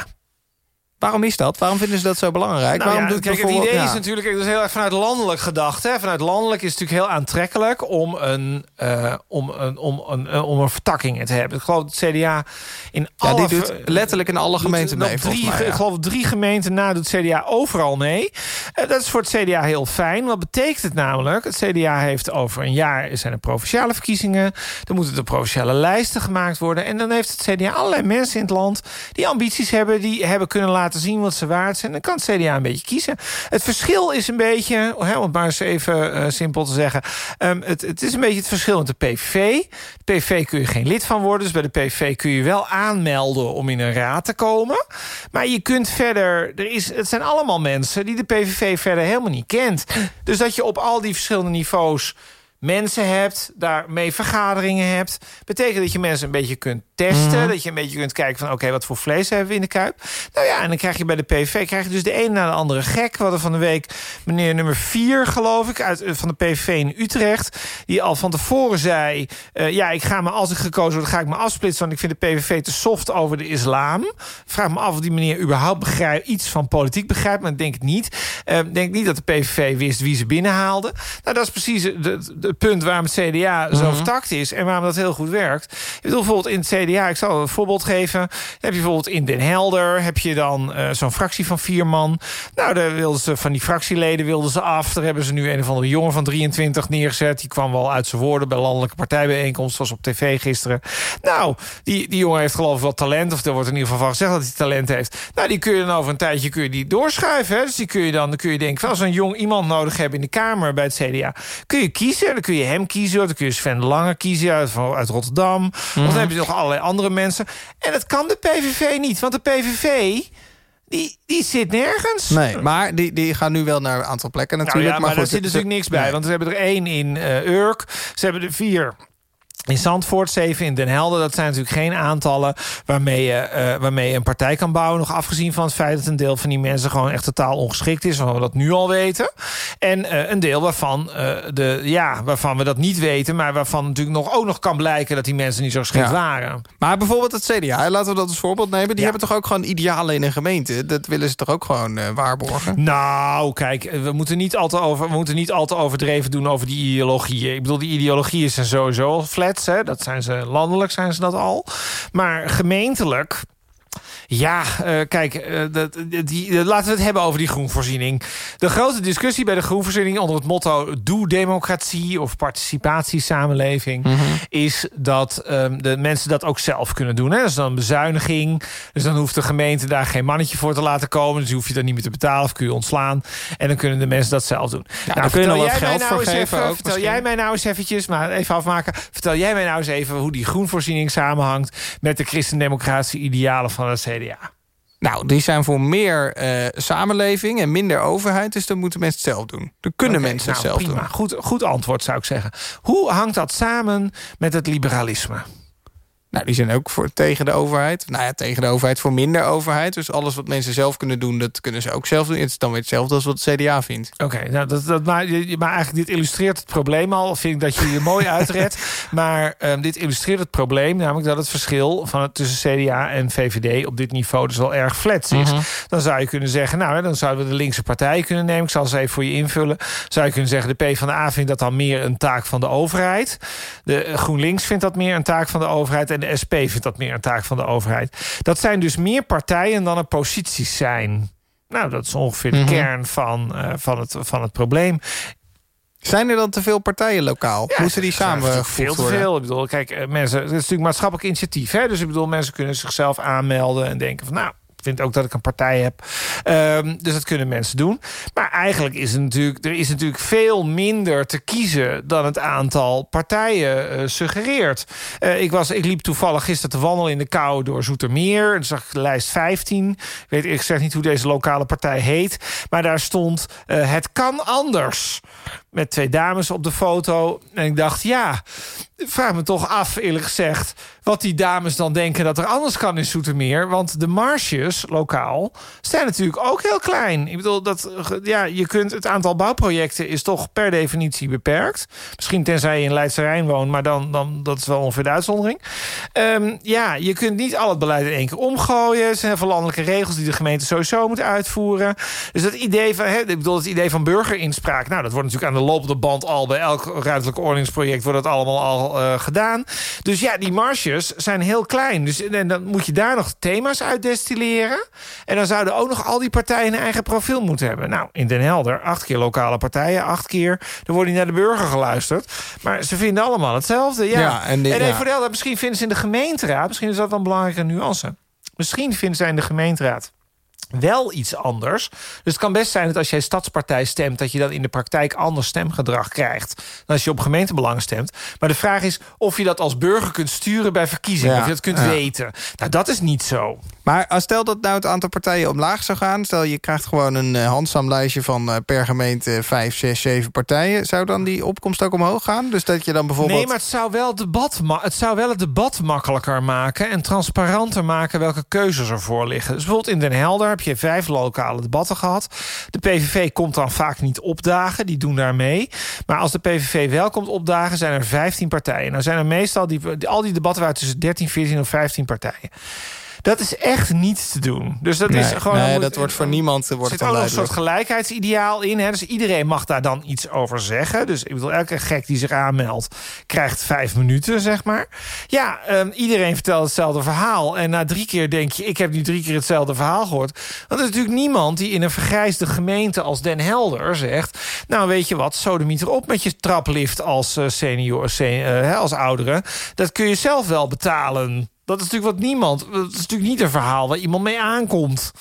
Waarom is dat? Waarom vinden ze dat zo belangrijk? Nou Waarom ja, kijk, het idee is natuurlijk dat is heel erg vanuit landelijk gedacht. Hè? Vanuit landelijk is het natuurlijk heel aantrekkelijk om een, uh, om een, om een, uh, om een vertakking te hebben. Ik geloof dat het CDA in alle... Ja, die doet letterlijk in alle gemeenten mee, drie, mij, ja. Ik geloof drie gemeenten na doet het CDA overal mee. Uh, dat is voor het CDA heel fijn. Wat betekent het namelijk? Het CDA heeft over een jaar zijn er provinciale verkiezingen. Dan moeten de provinciale lijsten gemaakt worden. En dan heeft het CDA allerlei mensen in het land... die ambities hebben, die hebben kunnen laten laten zien wat ze waard zijn... dan kan het CDA een beetje kiezen. Het verschil is een beetje, hè, om het maar eens even uh, simpel te zeggen... Um, het, het is een beetje het verschil met de PVV. De PVV kun je geen lid van worden, dus bij de PVV kun je wel aanmelden... om in een raad te komen. Maar je kunt verder... Er is, het zijn allemaal mensen die de PVV verder helemaal niet kent. Dus dat je op al die verschillende niveaus mensen hebt, daarmee vergaderingen hebt... betekent dat je mensen een beetje kunt testen. Mhm. Dat je een beetje kunt kijken van... oké, wat voor vlees hebben we in de kuip? Nou ja, en dan krijg je bij de PVV krijg je dus de ene na de andere gek. We hadden van de week meneer nummer 4, geloof ik... Uit, eh, van de PVV in Utrecht... die al van tevoren zei... eh, ja, ik ga me, als ik gekozen word, ga ik me afsplitsen... want ik vind de PVV te soft over de islam. Vraag me af of die meneer überhaupt begrijpt, iets van politiek begrijpt... maar ik denk niet. Ik denk niet dat de PVV wist wie ze binnenhaalde. Nou, dat is precies het punt waarom het CDA zo Mhm. vertakt is... en waarom dat heel goed werkt. Ik bedoel, bijvoorbeeld in het CDA, ik zal een voorbeeld geven... Dan heb je bijvoorbeeld in Den Helder... heb je dan eh, zo'n fractie van vier man. Nou, daar wilden ze, van die fractieleden wilden ze af. Daar hebben ze nu een of andere jongen van 23 neergezet. Die kwam wel uit zijn woorden bij landelijke partijbijeenkomst. was op tv gisteren. Nou, die, die jongen heeft geloof ik wel talent. Of er wordt in ieder geval van gezegd dat hij talent heeft. Nou, die kun je dan over een tijdje kun je die doorschuiven. Hè? Dus die kun je dan, dan kun je denken... van, als we een jong iemand nodig hebben in de Kamer bij het CDA... kun je kiezen. Dan kun je hem kiezen. Dan kun je Sven Lange kiezen uit, van- uit Rotterdam. Of dan heb je nog allerlei andere mensen. En dat kan de PVV niet. Want de PVV... Die, die zit nergens. Nee, maar die, die gaan nu wel naar een aantal plekken natuurlijk. Nou ja, maar, goed, daar zit natuurlijk niks bij. nee. Want ze hebben er één in eh, Urk. Ze hebben er vier in Zandvoort, zeven in Den Helder. Dat zijn natuurlijk geen aantallen waarmee je, eh, waarmee je een partij kan bouwen. Nog afgezien van het feit dat een deel van die mensen... gewoon echt totaal ongeschikt is, waarvan we dat nu al weten. En eh, een deel waarvan, eh, de, ja, waarvan we dat niet weten... maar waarvan natuurlijk nog, ook nog kan blijken... dat die mensen niet zo geschikt Ja. waren. Maar bijvoorbeeld het CDA, laten we dat als voorbeeld nemen. Die Ja. hebben toch ook gewoon idealen in een gemeente? Dat willen ze toch ook gewoon waarborgen? Nou, kijk, we moeten, niet al te over, we moeten niet al te overdreven doen over die ideologieën. Ik bedoel, die ideologieën zijn sowieso al Dat zijn ze landelijk, zijn ze dat al. Maar gemeentelijk... Ja, eh, kijk, eh, dat, die, laten we het hebben over die groenvoorziening. De grote discussie bij de groenvoorziening... onder het motto doe democratie of participatiesamenleving... is dat ehm, de mensen dat ook zelf kunnen doen. Hè? Dat is dan een bezuiniging. Dus dan hoeft de gemeente daar geen mannetje voor te laten komen. Dus hoef je dan niet meer te betalen of kun je ontslaan. En dan kunnen de mensen dat zelf doen. Nou, daar kun je nog wat geld nou voor eens geven even, Vertel misschien. jij mij nou eens eventjes, maar even afmaken. Vertel jij mij nou eens even hoe die groenvoorziening samenhangt... met de christendemocratische idealen van het CDA. Nou, die zijn voor meer eh, samenleving en minder overheid. Dus dan moeten mensen het zelf doen. Dan kunnen mensen het nou, zelf prima. doen. Goed, goed antwoord zou ik zeggen. Hoe hangt dat samen met het liberalisme? Nou, die zijn ook voor, tegen de overheid. Nou ja, tegen de overheid voor minder overheid. Dus alles wat mensen zelf kunnen doen, dat kunnen ze ook zelf doen. Het is dan weer hetzelfde als wat het CDA vindt. Oké, nou, dat, dat, maar, maar eigenlijk dit illustreert het probleem al. Vind ik dat je je mooi uitredt. [LAUGHS] Maar ehm, dit illustreert het probleem. Namelijk dat het verschil van het, tussen CDA en VVD... op dit niveau dus wel erg flats is. Mhm. Dan zou je kunnen zeggen... nou, dan zouden we de linkse partij kunnen nemen. Ik zal ze even voor je invullen. Zou je kunnen zeggen... de PvdA vindt dat dan meer een taak van de overheid. De GroenLinks vindt dat meer een taak van de overheid. En de SP vindt dat meer een taak van de overheid. Dat zijn dus meer partijen dan er posities zijn. Nou, dat is ongeveer de Mhm. kern van, eh, van, het, van het probleem. Zijn er dan te veel partijen lokaal? Ja, Moeten die samen veel te veel. Ik bedoel, kijk, eh, mensen, het is natuurlijk maatschappelijk initiatief. Hè? Dus ik bedoel, mensen kunnen zichzelf aanmelden en denken van nou. Vind ook dat ik een partij heb. Ehm, dus dat kunnen mensen doen. Maar eigenlijk is het natuurlijk, er is natuurlijk veel minder te kiezen dan het aantal partijen eh, suggereert. Eh, ik, was, ik liep toevallig gisteren te wandelen in de kou door Zoetermeer. En zag ik lijst 15. Ik weet ik zeg niet hoe deze lokale partij heet. Maar daar stond eh, het kan anders. Met twee dames op de foto. En ik dacht, ja, vraag me toch af, eerlijk gezegd... wat die dames dan denken dat er anders kan in Zoetermeer. Want de marges, lokaal, zijn natuurlijk ook heel klein. Ik bedoel, dat, ja, je kunt, het aantal bouwprojecten is toch per definitie beperkt. Misschien tenzij je in Leidse Rijn woont, maar dan, dan dat is wel ongeveer de uitzondering. Ehm, ja, je kunt niet al het beleid in één keer omgooien. Er zijn heel veel landelijke regels die de gemeente sowieso moet uitvoeren. Dus dat idee van, hè, ik bedoel, het idee van burgerinspraak... nou, dat wordt natuurlijk aan de lopende band al... bij elk ruimtelijk ordeningsproject wordt dat allemaal al eh, gedaan. Dus ja, die marges zijn heel klein. Dus en dan moet je daar nog thema's uit destilleren. En dan zouden ook nog al die partijen een eigen profiel moeten hebben. Nou, in Den Helder, acht keer lokale partijen, acht keer... er wordt niet naar de burger geluisterd. Maar ze vinden allemaal hetzelfde. Ja, Ja, en de- even ja. voor de helder, misschien vinden ze in de gemeenteraad... misschien is dat wel een belangrijke nuance. Misschien vinden zij in de gemeenteraad wel iets anders. Dus het kan best zijn dat als jij stadspartij stemt... dat je dan in de praktijk anders stemgedrag krijgt... dan als je op gemeentebelang stemt. Maar de vraag is of je dat als burger kunt sturen bij verkiezingen. Ja, Of je dat kunt ja. weten. Nou, dat is niet zo. Maar als stel dat nou het aantal partijen omlaag zou gaan... stel je krijgt gewoon een eh, handzaamlijstje van eh, per gemeente... vijf, zes, zeven partijen. Zou dan die opkomst ook omhoog gaan? Dus dat je dan bijvoorbeeld... Nee, maar het zou, wel debat het zou wel het debat makkelijker maken... en transparanter maken welke keuzes ervoor liggen. Dus bijvoorbeeld in Den Helder heb je vijf lokale debatten gehad. De PVV komt dan vaak niet opdagen, die doen daar mee. Maar als de PVV wel komt opdagen, zijn er 15 partijen. Nou zijn er meestal, die- al die debatten waren tussen 13, 14 of 15 partijen. Dat is echt niet te doen. Dus dat is gewoon. nee, moet- dat wordt voor niemand eh, er wordt zit het ook een soort gelijkheidsideaal in. Hè? Dus iedereen mag daar dan iets over zeggen. Dus ik bedoel, elke gek die zich aanmeldt... krijgt vijf minuten, zeg maar. Ja, ehm, iedereen vertelt hetzelfde verhaal. En na drie keer denk je... ik heb nu drie keer hetzelfde verhaal gehoord. Want er is natuurlijk niemand die in een vergrijsde gemeente... als Den Helder zegt... nou, weet je wat, sodemiet erop met je traplift als eh, senior, sen- eh, als oudere. Dat kun je zelf wel betalen. Dat is natuurlijk wat niemand... Dat is natuurlijk niet een verhaal waar iemand mee aankomt.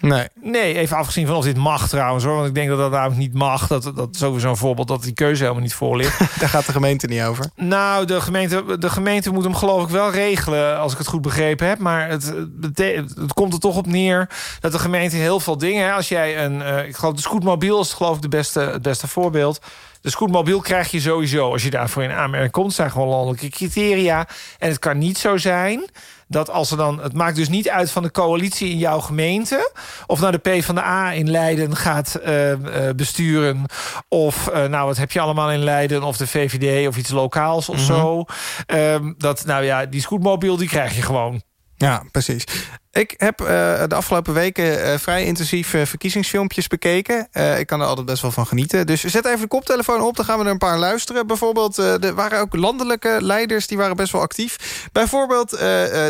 Nee. Nee, even afgezien van of dit mag trouwens hoor. Want ik denk dat dat namelijk niet mag. Dat, dat is sowieso een voorbeeld dat die keuze helemaal niet voor ligt. [LAUGHS] Daar gaat de gemeente niet over. nou, de gemeente, de gemeente moet hem geloof ik wel regelen... als ik het goed begrepen heb. Maar het, het, komt er toch op neer dat de gemeente heel veel dingen... Hè, als jij een... eh, ik geloof de scootmobiel is geloof ik de beste, het beste voorbeeld... De scootmobiel krijg je sowieso als je daarvoor in aanmerking komt. Het zijn gewoon landelijke criteria. En het kan niet zo zijn dat als er dan... Het maakt dus niet uit van de coalitie in jouw gemeente... of nou de P van de A in Leiden gaat eh, eh, besturen... of eh, nou wat heb je allemaal in Leiden... of de VVD of iets lokaals of Mhm. zo. Ehm, dat, nou ja, die scootmobiel die krijg je gewoon. Ja, precies. Ik heb eh, de afgelopen weken eh, vrij intensief eh, verkiezingsfilmpjes bekeken. Ik kan er altijd best wel van genieten. Dus zet even de koptelefoon op, dan gaan we er een paar luisteren. Bijvoorbeeld, er waren ook landelijke leiders, die waren best wel actief. Bijvoorbeeld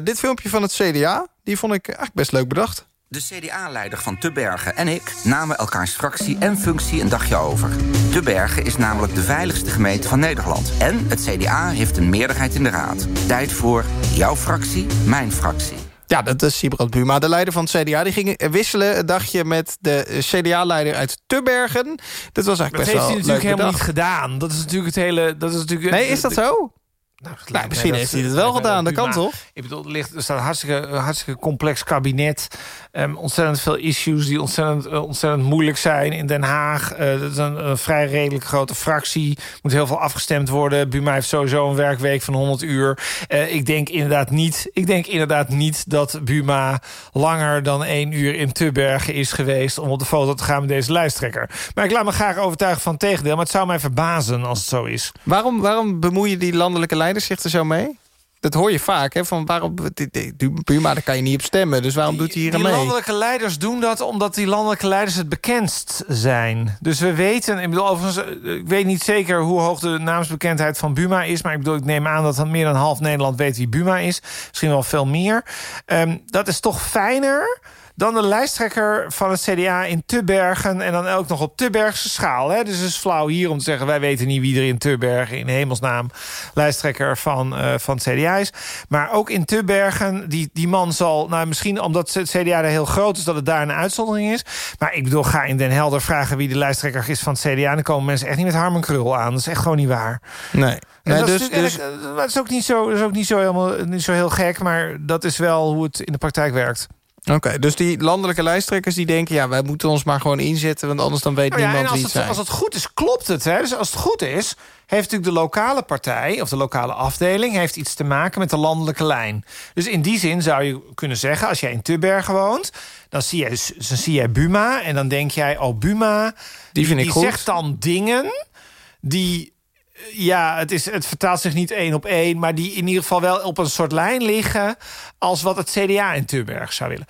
dit filmpje van het CDA. Die vond ik eigenlijk best leuk bedacht. De CDA-leider van Tubbergen en ik namen elkaars fractie en functie een dagje over. Tubbergen is namelijk de veiligste gemeente van Nederland. En het CDA heeft een meerderheid in de raad. Tijd voor jouw fractie, mijn fractie. Ja, dat is Sibrand Buma, de leider van het CDA. Die ging wisselen een dagje met de CDA-leider uit Tubbergen. Dat was eigenlijk Dat best heeft wel hij natuurlijk helemaal niet gedaan. Dat is natuurlijk het hele... Dat is natuurlijk, Nee, is dat zo? Nou, Nou, misschien heeft hij het wel gedaan, dat kan toch? Ik bedoel, er, ligt, er staat een hartstikke, hartstikke complex kabinet. Ehm, ontzettend veel issues die ontzettend, eh, ontzettend moeilijk zijn in Den Haag. Eh dat is een, een vrij redelijk grote fractie. Moet heel veel afgestemd worden. Buma heeft sowieso een werkweek van 100 uur. Eh, ik, denk inderdaad niet, ik denk inderdaad niet dat Buma langer dan één uur in Tubbergen is geweest... om op de foto te gaan met deze lijsttrekker. Maar ik laat me graag overtuigen van tegendeel. Maar het zou mij verbazen als het zo is. Waarom, waarom bemoeien die landelijke leiders zich er zo mee? Dat hoor je vaak, hè? Van waarom, Buma, daar kan je niet op stemmen. Dus waarom doet hij hier aan Die mee? landelijke leiders doen dat omdat die landelijke leiders het bekendst zijn. Dus we weten, ik bedoel, overigens, eh, ik weet niet zeker hoe hoog de naamsbekendheid van Buma is. Maar ik bedoel, ik neem aan dat meer dan half Nederland weet wie Buma is. Misschien wel veel meer. Ehm, dat is toch fijner dan de lijsttrekker van het CDA in Tubbergen... en dan ook nog op Tubbergse schaal. Hè? Dus het is flauw hier om te zeggen... wij weten niet wie er in Tubbergen in hemelsnaam... lijsttrekker van, eh, van het CDA is. Maar ook in Tubbergen, die, die man zal... nou misschien omdat het CDA er heel groot is... dat het daar een uitzondering is. Maar ik bedoel, ga in Den Helder vragen... wie de lijsttrekker is van het CDA... en dan komen mensen echt niet met Harmen Krul aan. Dat is echt gewoon niet waar. Nee. Dat, dus, is dus, natuurlijk- eh, dat is ook niet zo, dat is ook niet zo, helemaal, niet zo heel gek... maar dat is wel hoe het in de praktijk werkt. Oké, dus die landelijke lijsttrekkers die denken... ja, wij moeten ons maar gewoon inzetten... want anders dan weet Nou ja, niemand wie het, zijn. als het goed is, klopt het. Hè? Dus als het goed is, heeft natuurlijk de lokale partij... of de lokale afdeling heeft iets te maken met de landelijke lijn. Dus in die zin zou je kunnen zeggen... als jij in Tubbergen woont, dan zie jij, dan zie jij Buma... en dan denk jij, oh, Buma... Die vind ik die goed. zegt dan dingen die... Ja, het, is, het vertaalt zich niet één op één... maar die in ieder geval wel op een soort lijn liggen... als wat het CDA in Tubbergen zou willen.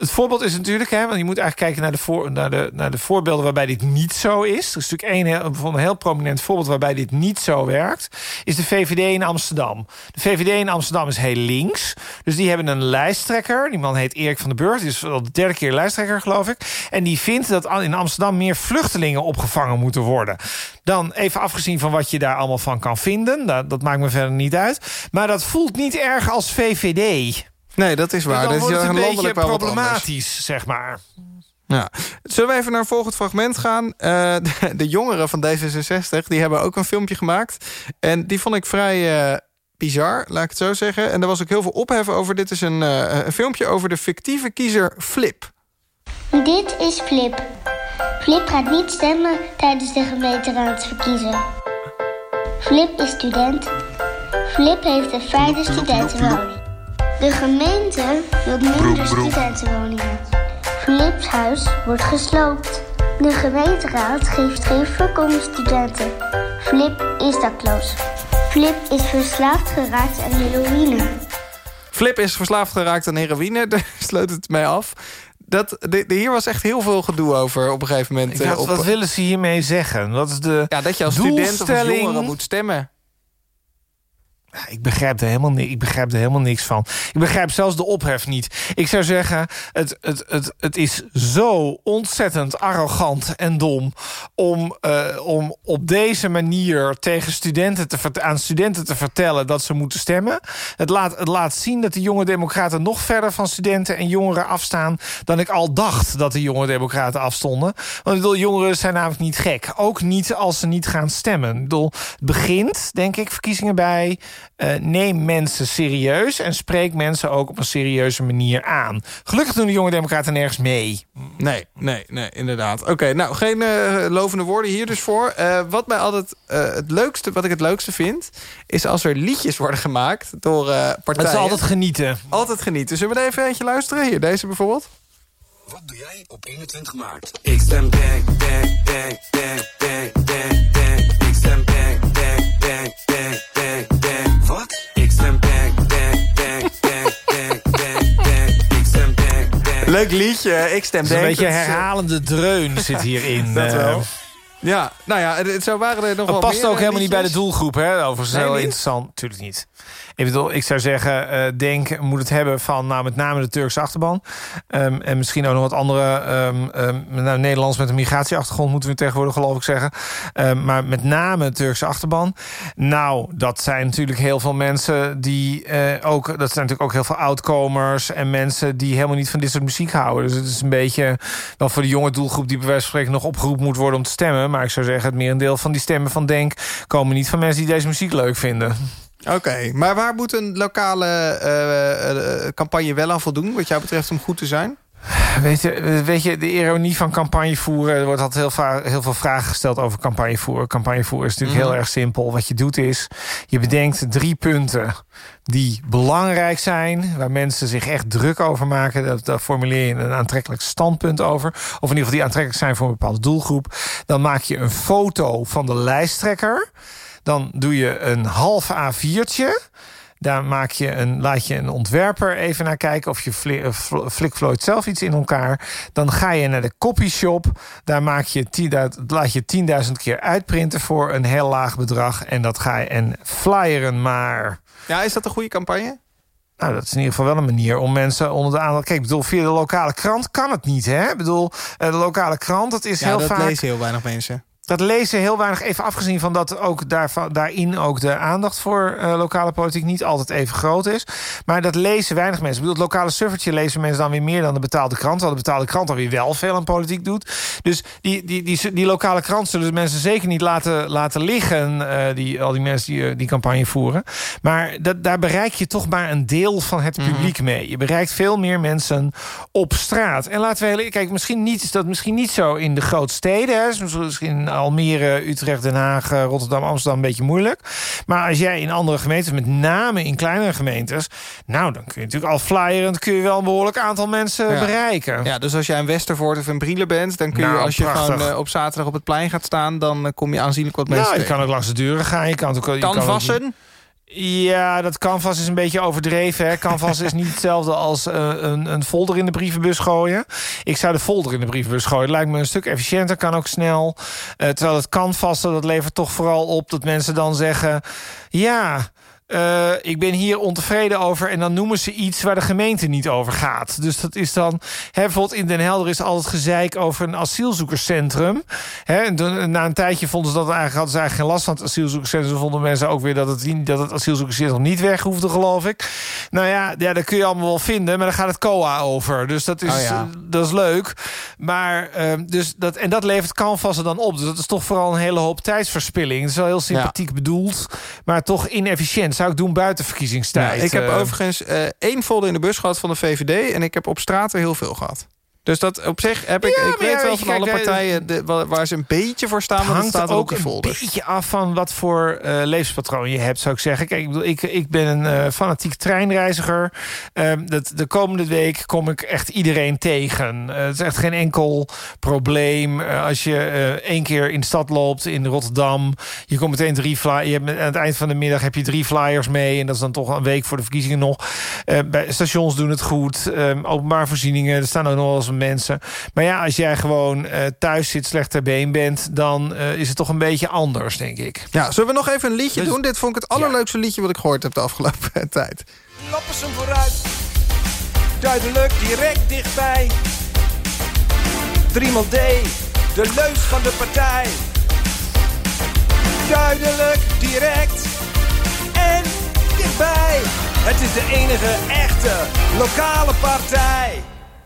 Het voorbeeld is natuurlijk, hè, want je moet eigenlijk kijken naar de, voor, naar, de, naar de voorbeelden waarbij dit niet zo is. Er is natuurlijk één heel, een heel prominent voorbeeld waarbij dit niet zo werkt. Is de VVD in Amsterdam. De VVD in Amsterdam is heel links. Dus die hebben een lijsttrekker. Die man heet Erik van den Burg. Die is al de derde keer lijsttrekker, geloof ik. En die vindt dat in Amsterdam meer vluchtelingen opgevangen moeten worden. Dan even afgezien van wat je daar allemaal van kan vinden. Dat, dat maakt me verder niet uit. Maar dat voelt niet erg als VVD. Nee, dat is waar. Dan Dat is wordt het een beetje problematisch, zeg maar. Ja. Zullen we even naar een volgend fragment gaan? Eh, de, de jongeren van D66 die hebben ook een filmpje gemaakt. En die vond ik vrij eh, bizar, laat ik het zo zeggen. En daar was ook heel veel ophef over. Dit is een, eh, een filmpje over de fictieve kiezer Flip. Dit is Flip. Flip gaat niet stemmen tijdens de gemeenteraadsverkiezingen. Flip is student. Flip heeft een fijne studentenwoning. De gemeente wil minder studentenwoningen. Flips huis wordt gesloopt. De gemeenteraad geeft geen fuck om studenten. Flip is dakloos. Flip is verslaafd geraakt aan heroïne. Flip is verslaafd geraakt aan heroïne. [LAUGHS] Daar sloot het mij af. Dat, de, de- hier was echt heel veel gedoe over op een gegeven moment. Ik dacht, eh, op, wat willen ze hiermee zeggen? Wat is de ja, dat je als student of als jongere moet stemmen. Ik begrijp, er helemaal ik begrijp er helemaal niks van. Ik begrijp zelfs de ophef niet. Ik zou zeggen, het, het, het, het is zo ontzettend arrogant en dom... om, eh, om op deze manier tegen studenten te, aan studenten te vertellen... dat ze moeten stemmen. Het laat, het laat zien dat de jonge democraten... nog verder van studenten en jongeren afstaan... dan ik al dacht dat de jonge democraten afstonden. Want ik bedoel, jongeren zijn namelijk niet gek. Ook niet als ze niet gaan stemmen. Ik bedoel, het begint, denk ik, verkiezingen bij... eh, neem mensen serieus en spreek mensen ook op een serieuze manier aan. Gelukkig doen de jonge democraten nergens mee. Nee, nee, nee, inderdaad. Oké, nou, geen eh, lovende woorden hier dus voor. Eh, wat mij altijd eh, het leukste, wat ik het leukste vind... is als er liedjes worden gemaakt door eh partijen. Het is altijd genieten. Altijd genieten. Zullen we er even eentje luisteren? Hier, deze bijvoorbeeld. Wat doe jij op 21 maart? Ik stem bang, bang, bang, bang, bang, bang, bang. Leuk liedje. Ik stem is een denk. beetje herhalende dreun zit hierin. Dat eh. wel. Ja, nou ja, het- zo waren er nog wel Het past ook helemaal niet bij de doelgroep, hè? Overigens Nee, heel niet? interessant. Tuurlijk niet. Ik bedoel, ik zou zeggen, eh, Denk moet het hebben van nou, met name de Turkse achterban. Ehm, en misschien ook nog wat andere nou, Nederlands met een migratieachtergrond... moeten we tegenwoordig geloof ik zeggen. Maar met name de Turkse achterban. Nou, dat zijn natuurlijk heel veel mensen die eh, ook... dat zijn natuurlijk ook heel veel oudkomers... en mensen die helemaal niet van dit soort muziek houden. Dus het is een beetje wel voor de jonge doelgroep... die bij wijze van spreken nog opgeroepen moet worden om te stemmen. Maar ik zou zeggen, het merendeel van die stemmen van Denk... komen niet van mensen die deze muziek leuk vinden. Oké, maar waar moet een lokale eh, eh, campagne wel aan voldoen... wat jou betreft om goed te zijn? Weet je, weet je, de ironie van campagne voeren... er wordt altijd heel, heel veel vragen gesteld over campagne voeren. Campagne voeren is natuurlijk Mhm. heel erg simpel. Wat je doet is, je bedenkt drie punten die belangrijk zijn... waar mensen zich echt druk over maken. Dat, daar formuleer je een aantrekkelijk standpunt over. Of in ieder geval die aantrekkelijk zijn voor een bepaalde doelgroep. Dan maak je een foto van de lijsttrekker. Dan doe je een half A4'tje... Daar maak je een, laat je een ontwerper even naar kijken... of je eh, fl- flikvlooit zelf iets in elkaar. Dan ga je naar de copyshop. Daar maak je dat laat je 10.000 keer uitprinten voor een heel laag bedrag. En dat ga je en flyeren maar. Ja, is dat een goede campagne? Nou, dat is in ieder geval wel een manier om mensen onder de aandacht... Kijk, ik bedoel, via de lokale krant kan het niet, hè? Ik bedoel, eh, de lokale krant, dat is Ja, heel dat vaak... lezen heel weinig mensen. Dat lezen heel weinig, even afgezien van dat ook daarvan, daarin ook de aandacht voor eh, lokale politiek niet altijd even groot is. Maar dat lezen weinig mensen. Ik bedoel, het lokale suffertje lezen mensen dan weer meer dan de betaalde krant. Terwijl de betaalde krant dan weer wel veel aan politiek doet. Dus die, die, die, die, lokale krant zullen de mensen zeker niet laten, laten liggen. eh, die, al die mensen die eh, die campagne voeren. Maar dat, daar bereik je toch maar een deel van het publiek mee. Je bereikt veel meer mensen op straat. En laten we heel- kijk, misschien niet, is dat misschien niet zo in de grote steden. Hè. Misschien Almere, Utrecht, Den Haag, eh, Rotterdam, Amsterdam een beetje moeilijk. Maar als jij in andere gemeentes, met name in kleinere gemeentes... nou, dan kun je natuurlijk al flyerend kun je wel een behoorlijk aantal mensen Ja. bereiken. Ja, dus als jij een Westervoort of een Brielen bent... dan kun je, Nou, als je prachtig. gewoon eh, op zaterdag op het plein gaat staan... dan eh, kom je aanzienlijk wat mensen Nou, je tegen. kan ook langs de deuren gaan. Je kan, ook, je kan ook- Canvassen? Ja, dat canvas is een beetje overdreven. Hè. Canvas is niet hetzelfde als eh, een, een folder in de brievenbus gooien. Ik zou de folder in de brievenbus gooien. Lijkt me een stuk efficiënter, kan ook snel. Eh, terwijl het canvassen, dat levert toch vooral op dat mensen dan zeggen... ja, eh, ik ben hier ontevreden over... en dan noemen ze iets waar de gemeente niet over gaat. Dus dat is dan... Hè, bijvoorbeeld in Den Helder is altijd gezeik over een asielzoekerscentrum. Hè, en toen, na een tijdje vonden ze dat eigenlijk, hadden ze eigenlijk geen last van het asielzoekerscentrum. vonden mensen ook weer dat het, dat het asielzoekerscentrum niet weg hoefde, geloof ik. Nou ja, ja, dat kun je allemaal wel vinden, maar daar gaat het COA over. Dus dat is, Oh ja. eh, dat is leuk. Maar, ehm, dus dat, en dat levert canvas dan op. Dus dat is toch vooral een hele hoop tijdsverspilling. Het is wel heel sympathiek bedoeld, maar toch inefficiënt. Zou ik doen buiten verkiezingstijd. Ja, ik heb Eh, overigens eh, één folder in de bus gehad van de VVD... en ik heb op straat er heel veel gehad. Dus dat op zich heb ik... Ja, ik weet ja, wel van alle kijk, eh, partijen de, waar, ze een beetje voor staan... het hangt staat ook een beetje af van wat voor eh, levenspatroon je hebt, zou ik zeggen. Kijk, ik, bedoel, ik, ik ben een eh, fanatiek treinreiziger. Ehm, dat, de komende week kom ik echt iedereen tegen. Het is echt geen enkel probleem. Als je één keer in de stad loopt in Rotterdam... je komt meteen drie flyers... Je hebt, aan het eind van de middag heb je drie flyers mee... en dat is dan toch een week voor de verkiezingen nog. Bij stations doen het goed. Ehm, openbaar voorzieningen, er staan ook nog wel eens mensen. Maar ja, als jij gewoon eh, thuis zit, slecht ter been bent... dan eh, is het toch een beetje anders, denk ik. Ja, zullen we nog even een liedje Dus- doen? Dit vond ik het allerleukste liedje wat ik gehoord heb de afgelopen [LAUGHS] tijd. Loppersum vooruit. Duidelijk, direct dichtbij. Driemaal D, de leus van de partij. Duidelijk, direct en dichtbij. Het is de enige echte lokale partij.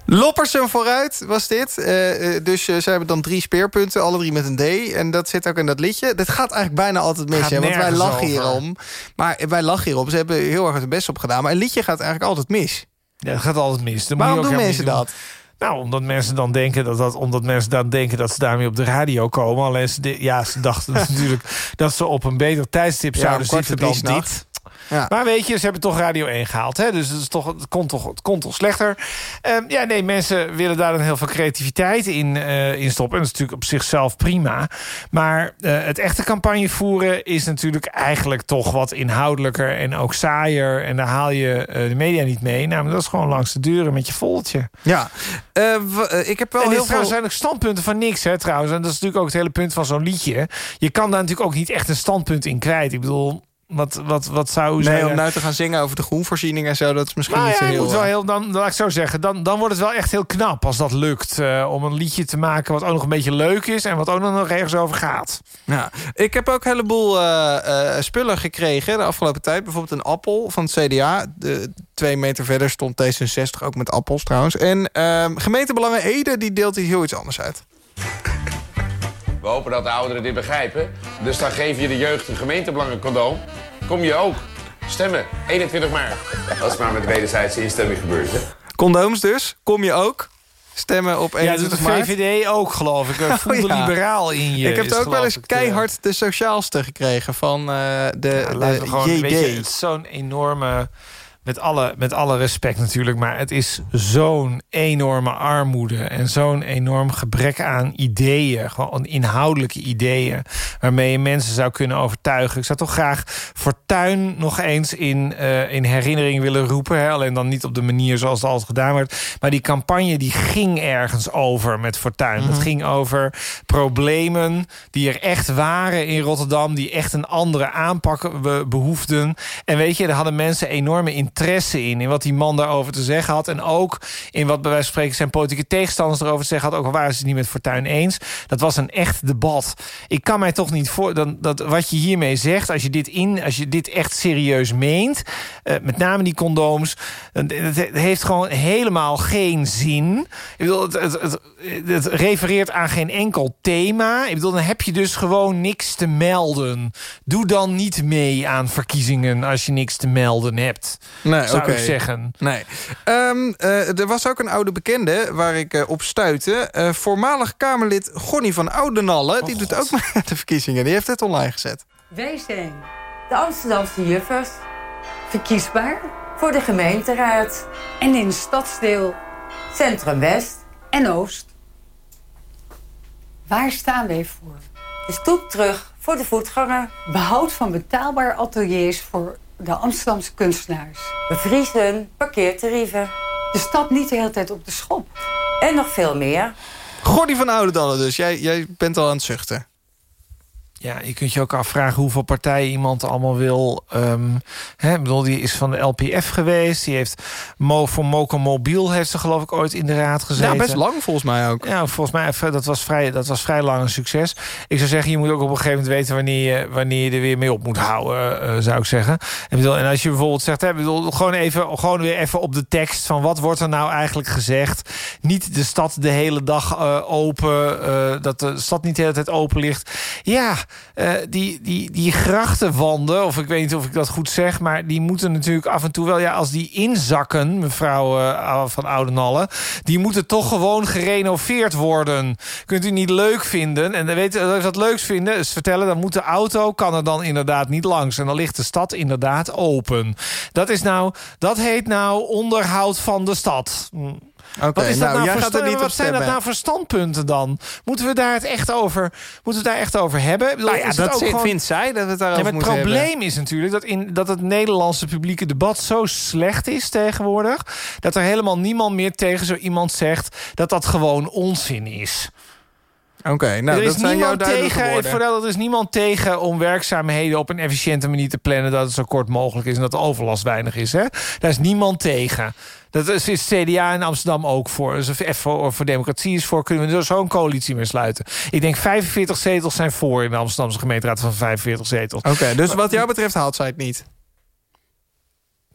Loppersum vooruit was dit. Eh, eh, dus eh, ze hebben dan drie speerpunten, alle drie met een D. En dat zit ook in dat liedje. Dat gaat eigenlijk bijna altijd mis, hè, want wij lachen over. hierom. Maar wij lachen hierom. Ze hebben heel erg hun best op gedaan. Maar een liedje gaat eigenlijk altijd mis. Ja, dat gaat altijd mis. Moet Waarom je ook doen mensen dat? Nou, omdat mensen dan denken dat, dat, omdat mensen dan denken dat ze daarmee op de radio komen. Alleen ze, ja, ze dachten [LAUGHS] natuurlijk dat ze op een beter tijdstip zouden zitten dan dit. Ja. Maar weet je, ze hebben toch Radio 1 gehaald. Hè? Dus het, is toch, het, kon toch, het kon toch slechter. Ehm, ja, nee, mensen willen daar dan heel veel creativiteit in, eh, in stoppen. En dat is natuurlijk op zichzelf prima. Maar eh, het echte campagne voeren is natuurlijk eigenlijk toch wat inhoudelijker en ook saaier. En daar haal je eh, de media niet mee. Namelijk, dat is gewoon langs de deuren met je voltje. Ja, ik heb wel en heel trouwens veel... zijn ook standpunten van niks, hè, trouwens. En dat is natuurlijk ook het hele punt van zo'n liedje. Je kan daar natuurlijk ook niet echt een standpunt in kwijt. Ik bedoel, wat, wat, wat zou... Nee, zijn om er- nou te gaan zingen over de groenvoorziening en zo... dat is misschien nou niet ja, zo heel... moet wel eh, heel, dan, laat ik zo zeggen, dan, dan wordt het wel echt heel knap als dat lukt. eh, om een liedje te maken wat ook nog een beetje leuk is... en wat ook nog ergens over gaat. Ja, ik heb ook een heleboel eh, eh, spullen gekregen de afgelopen tijd. Bijvoorbeeld een appel van het CDA. De, twee meter verder stond D66, ook met appels trouwens. En ehm gemeentebelangen Ede die deelt hier heel iets anders uit. We hopen dat de ouderen dit begrijpen. Dus dan geef je de jeugd een gemeentebelangen cadeau. Kom je ook. Stemmen, 21 maart. Dat is maar met wederzijdse instemming gebeurd, hè? Condooms dus, kom je ook. Stemmen op Ja, 21 dat doet de maart. VVD ook, geloof ik. Voel [LAUGHS] Oh, de ja. liberaal in je. ik heb er ook wel eens eh, keihard de sociaalste gekregen van eh, de, Ja, laten we de gewoon, JD. weet je, het is zo'n enorme... Met alle, met alle respect natuurlijk, maar het is zo'n enorme armoede... en zo'n enorm gebrek aan ideeën, gewoon inhoudelijke ideeën... waarmee je mensen zou kunnen overtuigen. Ik zou toch graag Fortuyn nog eens in, eh, in herinnering willen roepen. Hè? Alleen dan niet op de manier zoals het altijd gedaan werd. Maar die campagne die ging ergens over met Fortuyn. Het ging over problemen die er echt waren in Rotterdam... die echt een andere aanpak be- behoefden. En weet je, daar hadden mensen enorme interesse in... in wat die man daarover te zeggen had. En ook in wat bij wijze van spreken zijn politieke tegenstanders erover te zeggen had. Ook al waren ze het niet met Fortuyn eens. Dat was een echt debat. Ik kan mij toch niet voor... Dat, dat wat je hiermee zegt, als je dit, in, als je dit echt serieus meent... eh, met name die condooms... dan- het, het heeft gewoon helemaal geen zin. Ik bedoel, het, het, het, het refereert aan geen enkel thema. Ik bedoel, dan heb je dus gewoon niks te melden. Doe dan niet mee aan verkiezingen als je niks te melden hebt. Nee, zou oké. ik zeggen. Nee. Ehm, eh, er was ook een oude bekende waar ik eh, op stuitte. Eh, voormalig Kamerlid Gonny van Oudenallen. die doet ook mee aan [LAUGHS] de verkiezingen. Die heeft het online gezet. Wij zijn de Amsterdamse juffers, verkiesbaar voor de gemeenteraad en in het stadsdeel Centrum West en Oost. Waar staan wij voor? De stoep terug voor de voetganger. Behoud van betaalbare ateliers voor de Amsterdamse kunstenaars. Bevriezen parkeertarieven. De stad niet de hele tijd op de schop. En nog veel meer. Gonny van Oudenallen dus. Jij, jij bent al aan het zuchten. Ja, je kunt je ook afvragen hoeveel partijen iemand allemaal wil. Um, hè, bedoel, die is van de LPF geweest. Die heeft Mo, voor Moco Mobiel heeft ze geloof ik ooit in de raad gezeten. Ja, best lang volgens mij ook. Ja, volgens mij dat was vrij, dat was vrij lang een succes. Ik zou zeggen, je moet ook op een gegeven moment weten wanneer je, wanneer je er weer mee op moet houden, uh, zou ik zeggen. En, bedoel, en als je bijvoorbeeld zegt, hè, bedoel, gewoon, even, gewoon weer even op de tekst van wat wordt er nou eigenlijk gezegd. Niet de stad de hele dag uh, open, uh, dat de stad niet de hele tijd open ligt. Ja, uh, die, die, die grachtenwanden, of ik weet niet of ik dat goed zeg... maar die moeten natuurlijk af en toe wel... ja, als die inzakken, mevrouw uh, van Oudenalle... die moeten toch gewoon gerenoveerd worden. Kunt u niet leuk vinden, en weet, u dat leuks vinden... is vertellen, dan moet de auto, kan er dan inderdaad niet langs. En dan ligt de stad inderdaad open. Dat, is nou, dat heet nou onderhoud van de stad. Wat, nou, nou niet wat zijn dat nou voor standpunten dan? Moeten we daar het echt over, moeten we daar echt over hebben? Nou ja, dat gewoon... vindt zij dat het daarover ja, Het probleem hebben. is natuurlijk dat, in, dat het Nederlandse publieke debat zo slecht is tegenwoordig... dat er helemaal niemand meer tegen zo iemand zegt dat dat gewoon onzin is. Oké, okay, nou, er is dat zijn jouw tegen, vooral, Er is niemand tegen om werkzaamheden op een efficiënte manier te plannen... dat het zo kort mogelijk is en dat de overlast weinig is. Hè? Daar is niemand tegen. Dat is CDA in Amsterdam ook voor. Dus voor, voor democratie is voor, kunnen we zo'n coalitie mee sluiten. Ik denk 45 zetels zijn voor in de Amsterdamse gemeenteraad van 45 zetels. Oké, dus wat jou betreft haalt zij het niet?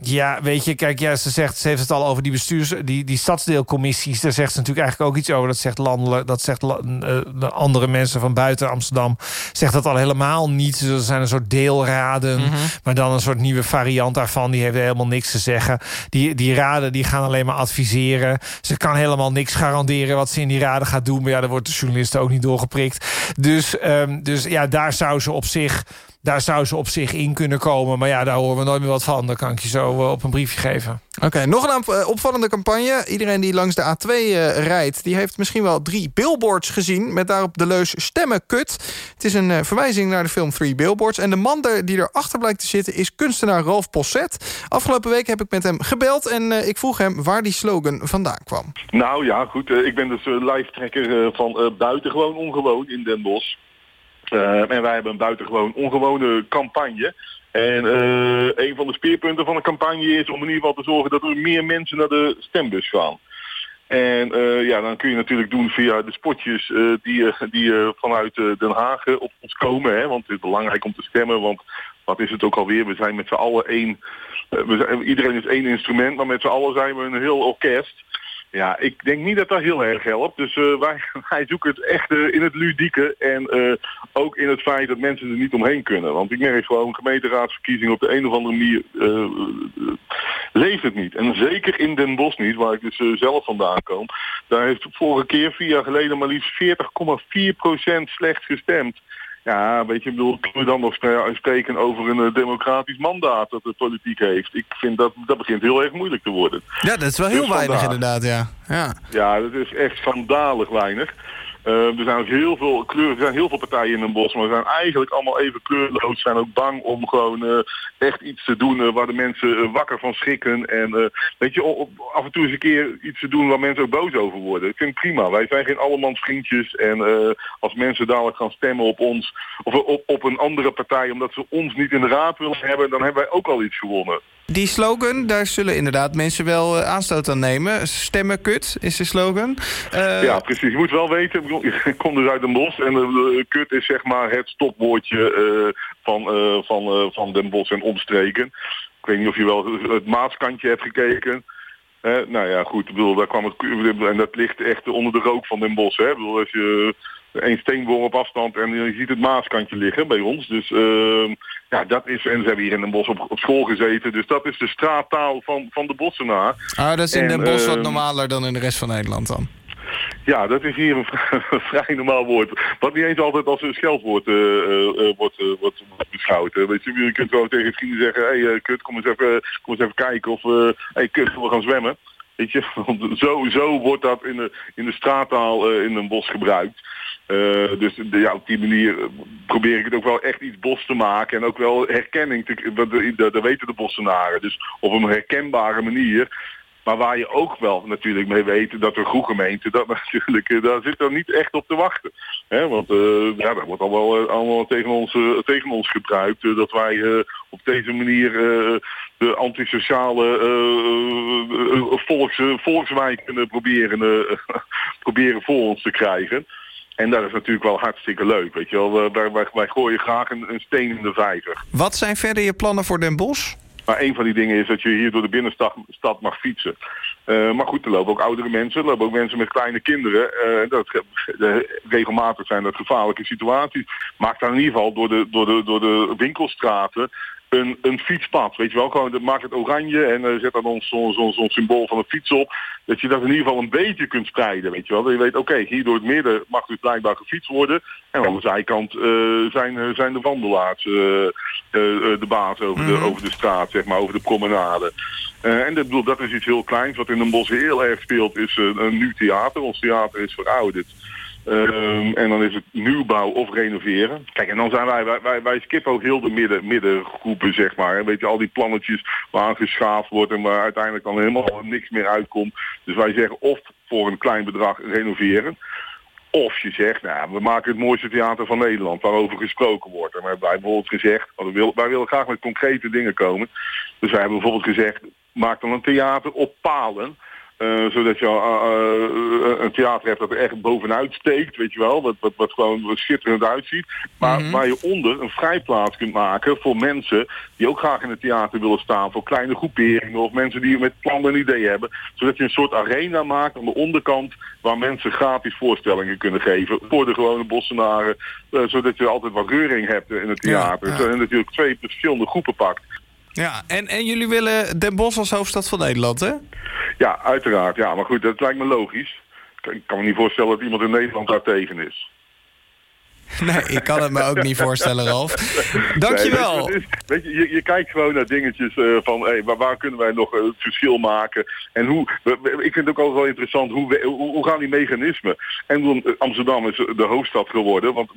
Ja, weet je, kijk, ja, ze zegt, ze heeft het al over die bestuurs, die, die stadsdeelcommissies. Daar zegt ze natuurlijk eigenlijk ook iets over. Dat zegt landelijk, dat zegt uh, de andere mensen van buiten Amsterdam. Zegt dat al helemaal niet. Er zijn een soort deelraden, mm -hmm. maar dan een soort nieuwe variant daarvan. Die heeft helemaal niks te zeggen. Die, die raden die gaan alleen maar adviseren. Ze kan helemaal niks garanderen wat ze in die raden gaat doen. Maar ja, daar wordt de journalisten ook niet doorgeprikt. Dus, um, dus ja, daar zou ze op zich daar zou ze op zich in kunnen komen. Maar ja, daar horen we nooit meer wat van. Dan kan ik je zo uh, op een briefje geven. Oké, okay, nog een uh, opvallende campagne. Iedereen die langs de A2 uh, rijdt... die heeft misschien wel drie billboards gezien... met daarop de leus stemmen kut. Het is een verwijzing naar de film Three Billboards. En de man die erachter blijkt te zitten... is kunstenaar Ralf Posset. Afgelopen week heb ik met hem gebeld... en ik vroeg hem waar die slogan vandaan kwam. Nou ja, goed. ik ben dus live trekker van Buitengewoon Ongewoon in Den Bosch. Uh, en wij hebben een buitengewoon ongewone campagne. En uh, een van de speerpunten van de campagne is om in ieder geval te zorgen dat er meer mensen naar de stembus gaan. En uh, ja, dan kun je natuurlijk doen via de spotjes die, die vanuit Den Haag op ons komen. Hè? Want het is belangrijk om te stemmen, want wat is het ook alweer? We zijn met z'n allen één... we zijn, iedereen is één instrument, maar met z'n allen zijn we een heel orkest. Ja, ik denk niet dat dat heel erg helpt. Dus [LAUGHS] uh, wij, zoeken het echt uh, in het ludieke en uh, ook in het feit dat mensen er niet omheen kunnen. Want ik merk gewoon, gemeenteraadsverkiezingen op de een of andere manier leeft het niet. En zeker in Den Bosch niet, waar ik dus zelf vandaan kom. Daar heeft vorige keer, vier jaar geleden, maar liefst 40,4% slecht gestemd. Ja, weet je, bedoel, kunnen we dan nog spreken over een uh, democratisch mandaat dat de politiek heeft? Ik vind dat dat begint heel erg moeilijk te worden. Ja, dat is wel heel dus weinig inderdaad, ja. ja. Ja, dat is echt schandalig weinig. Uh, er zijn ook heel veel kleuren, er zijn heel veel partijen in een bos, maar ze zijn eigenlijk allemaal even kleurloos. Zijn ook bang om gewoon uh, echt iets te doen uh, waar de mensen wakker van schrikken. En weet je, af en toe eens een keer iets te doen waar mensen ook boos over worden. Ik vind het prima. Wij zijn geen allemans vriendjes. En als mensen dadelijk gaan stemmen op ons of op, op een andere partij omdat ze ons niet in de raad willen hebben, dan hebben wij ook al iets gewonnen. Die slogan, daar zullen inderdaad mensen wel aanstoot aan nemen. Stemmen kut is de slogan. Uh... Ja, precies. Je moet wel weten, ik [LAUGHS] kom dus uit Den Bosch en uh, kut is zeg maar het stopwoordje van, van, van Den Bosch en omstreken. Ik weet niet of je wel het Maaskantje hebt gekeken. nou ja, goed, bedoel, daar kwam het, en dat ligt echt onder de rook van Den Bosch. Hè? Ik bedoel, als je een steenworp op afstand en je ziet het Maaskantje liggen bij ons. Dus uh, ja, dat is, en ze hebben hier in Den Bosch op, op school gezeten, dus dat is de straattaal van, van de Bossenaar. Ah, dat is in en, Den Bosch wat uh, normaler dan in de rest van Nederland dan? Ja, dat is hier een [LAUGHS] vrij normaal woord. Wat niet eens altijd als een scheldwoord uh, uh, wordt, wordt, beschouwd. Weet je, je kunt wel tegen vrienden zeggen, hé hey, kut, kom eens, even, kom eens even kijken of, hé hey, kut, we gaan zwemmen. Weet je, [LAUGHS] zo, zo wordt dat in de, in de straattaal in een bos gebruikt. Uh, dus de, ja, op die manier probeer ik het ook wel echt iets bos te maken. En ook wel herkenning, dat, weten de bossenaren. Dus op een herkenbare manier Maar waar je ook wel natuurlijk mee weet dat de groegemeente dat [LAUGHS] natuurlijk, eh, daar zit dan niet echt op te wachten. Want eh, ja, dat wordt al wel eh, allemaal tegen ons, eh, tegen ons gebruikt. eh, dat wij eh, op deze manier eh, de antisociale eh, eh, eh, volks, volkswijken proberen, eh, [LAUGHS] proberen voor ons te krijgen. En dat is natuurlijk wel hartstikke leuk, weet je wel. We- Wij, wij, wij gooien graag een, een steen in de vijver. Wat zijn verder je plannen voor Den Bosch? Maar een van die dingen is dat je hier door de binnenstad stad mag fietsen. Eh, maar goed, er lopen ook oudere mensen, er lopen ook mensen met kleine kinderen. Eh, dat, de- regelmatig zijn dat gevaarlijke situaties. Maak dan in ieder geval door de, door de, door de winkelstraten een, een fietspad. Weet je wel, gewoon dat- maak het oranje en eh, zet dan ons zo'n zo, symbool van een fiets op. Dat je dat in ieder geval een beetje kunt spreiden. Weet je wel, dat je weet, oké, hier door het midden mag dus blijkbaar gefietst worden. En aan de zijkant eh, zijn, eh, zijn de wandelaars de baas over, de, over de straat, zeg maar, over de promenade. En dat, bedoel, dat is iets heel kleins. Wat in Den Bosch heel erg speelt, is een nieuw theater. Ons theater is verouderd. Ehm, en dan is het nieuwbouw of renoveren. Kijk, en dan zijn wij, wij, wij, skippen ook heel de midden, middengroepen, zeg maar. Weet je, al die plannetjes waar geschaafd wordt en waar uiteindelijk dan helemaal niks meer uitkomt. Dus wij zeggen of voor een klein bedrag renoveren. Of je zegt, nou, we maken het mooiste theater van Nederland, waarover gesproken wordt. En wij hebben bijvoorbeeld gezegd, willen, wij willen graag met concrete dingen komen. Dus wij hebben bijvoorbeeld gezegd, maak dan een theater op palen. Eh, zodat je eh, eh, een theater hebt dat er echt bovenuit steekt, weet je wel. Wat, wat, wat gewoon schitterend uitziet. Maar waar je onder een vrijplaats kunt maken voor mensen die ook graag in het theater willen staan. Voor kleine groeperingen of mensen die met plannen en ideeën hebben. Zodat je een soort arena maakt aan de onderkant waar mensen gratis voorstellingen kunnen geven. Voor de gewone bossenaren. zodat je altijd wat reuring hebt in het theater. Ja, ja. En dat je ook twee verschillende groepen pakt. Ja, en, en jullie willen Den Bosch als hoofdstad van Nederland, hè? Ja, uiteraard. Ja, maar goed, dat lijkt me logisch. Ik kan me niet voorstellen dat iemand in Nederland daar tegen is. [LAUGHS] Nee, ik kan het me ook niet voorstellen, Ralf. Dankjewel. Nee, weet je, weet je, je, kijkt gewoon naar dingetjes eh, van hey, waar, waar kunnen wij nog eh, het verschil maken. En hoe, ik vind het ook altijd wel interessant, hoe, hoe, hoe gaan die mechanismen? En eh, Amsterdam is de hoofdstad geworden, want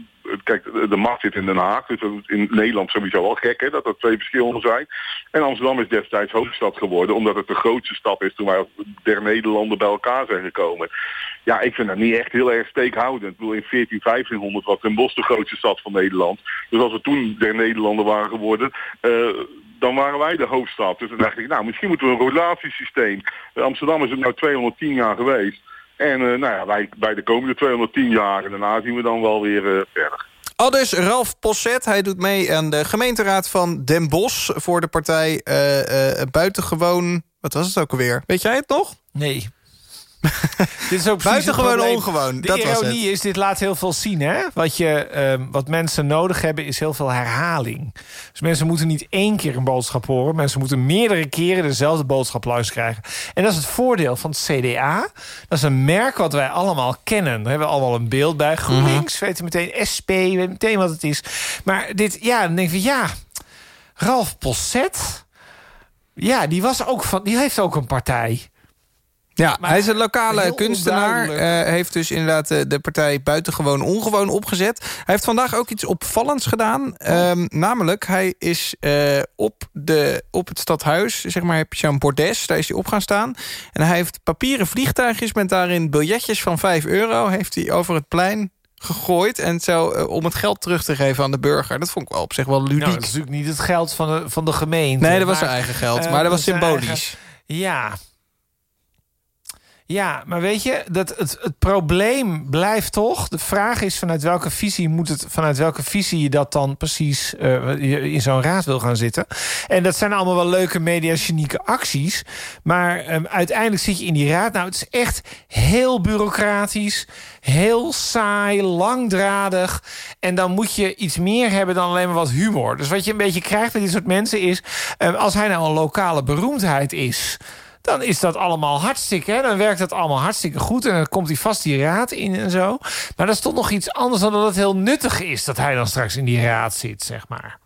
kijk, de, macht zit in Den Haag. Dus in Nederland sowieso wel gek hè, dat er twee verschillende zijn. En Amsterdam is destijds hoofdstad geworden, omdat het de grootste stad is toen wij der Nederlanden bij elkaar zijn gekomen. Ja, ik vind dat niet echt heel erg steekhoudend. Ik bedoel, in 14, 1500 was Den Bosch de grootste stad van Nederland. Dus als we toen der Nederlanden waren geworden, eh, dan waren wij de hoofdstad. Dus dan dacht ik, nou, misschien moeten we een relatiesysteem. Eh, Amsterdam is het nou 210 jaar geweest. En eh, nou ja, wij bij de komende 210 jaar. En daarna zien we dan wel weer verder. Al dus Ralf Posset, hij doet mee aan de gemeenteraad van Den Bosch... voor de partij eh, eh, Buitengewoon... Wat was het ook alweer? Weet jij het nog? Nee. [LAUGHS] dit is ook Buitengewoon ongewoon, De dat ironie is, dit laat heel veel zien. Hè? Wat, je, ehm, wat mensen nodig hebben, is heel veel herhaling. Dus mensen moeten niet één keer een boodschap horen. Mensen moeten meerdere keren dezelfde boodschap luisteren krijgen. En dat is het voordeel van het CDA. Dat is een merk wat wij allemaal kennen. Daar hebben we allemaal een beeld bij. GroenLinks, weten meteen SP, weten meteen wat het is. Maar dit, ja, dan denk je van ja... Ralf Posset... Ja, die, was ook van, die heeft ook een partij. Ja, hij is een lokale kunstenaar. eh, heeft dus inderdaad eh, de partij Buitengewoon Ongewoon opgezet. Hij heeft vandaag ook iets opvallends gedaan. Ehm, namelijk, hij is eh, op, de, op het stadhuis, zeg maar, heb je zo'n bordes. Daar is hij op gaan staan. En hij heeft papieren vliegtuigjes met daarin biljetjes van 5 euro... heeft hij over het plein gegooid. En zo om het geld terug te geven aan de burger. Dat vond ik wel op zich wel ludiek. Nou, dat is natuurlijk niet het geld van de, van de gemeente. Nee, dat was zijn eigen geld, maar dat was symbolisch. eigen- ja. Ja, maar weet je, dat het, het probleem blijft toch. De vraag is vanuit welke visie moet het, vanuit welke visie je dat dan precies eh, in zo'n raad wil gaan zitten. En dat zijn allemaal wel leuke mediagenieke acties. Maar ehm, uiteindelijk zit je in die raad. Nou, het is echt heel bureaucratisch, heel saai, langdradig. En dan moet je iets meer hebben dan alleen maar wat humor. Dus wat je een beetje krijgt met dit soort mensen is, ehm, als hij nou een lokale beroemdheid is dan is dat allemaal hartstikke. Hè? Dan werkt dat allemaal hartstikke goed. En dan komt hij vast die raad in en zo. Maar dat is toch nog iets anders dan dat het heel nuttig is... dat hij dan straks in die raad zit, zeg maar.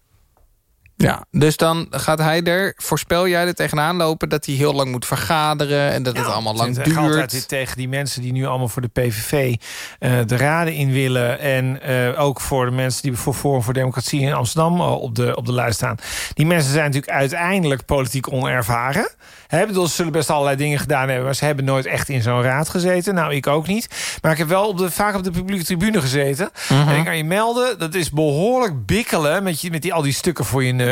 Ja, dus dan gaat hij er, voorspel jij er tegenaan lopen... dat hij heel lang moet vergaderen en dat het allemaal lang Ik duurt. zeg altijd dit tegen die mensen die nu allemaal voor de PVV eh, de raden in willen... en eh, ook voor de mensen die voor Forum voor Democratie in Amsterdam eh, op, de, op de lijst staan. Die mensen zijn natuurlijk uiteindelijk politiek onervaren. Ik bedoel, ze zullen best allerlei dingen gedaan hebben... maar ze hebben nooit echt in zo'n raad gezeten. Nou, ik ook niet. Maar ik heb wel op de, vaak op de publieke tribune gezeten. Mhm. En ik kan je melden, dat is behoorlijk bikkelen... met, je, met die, al die stukken voor je neus.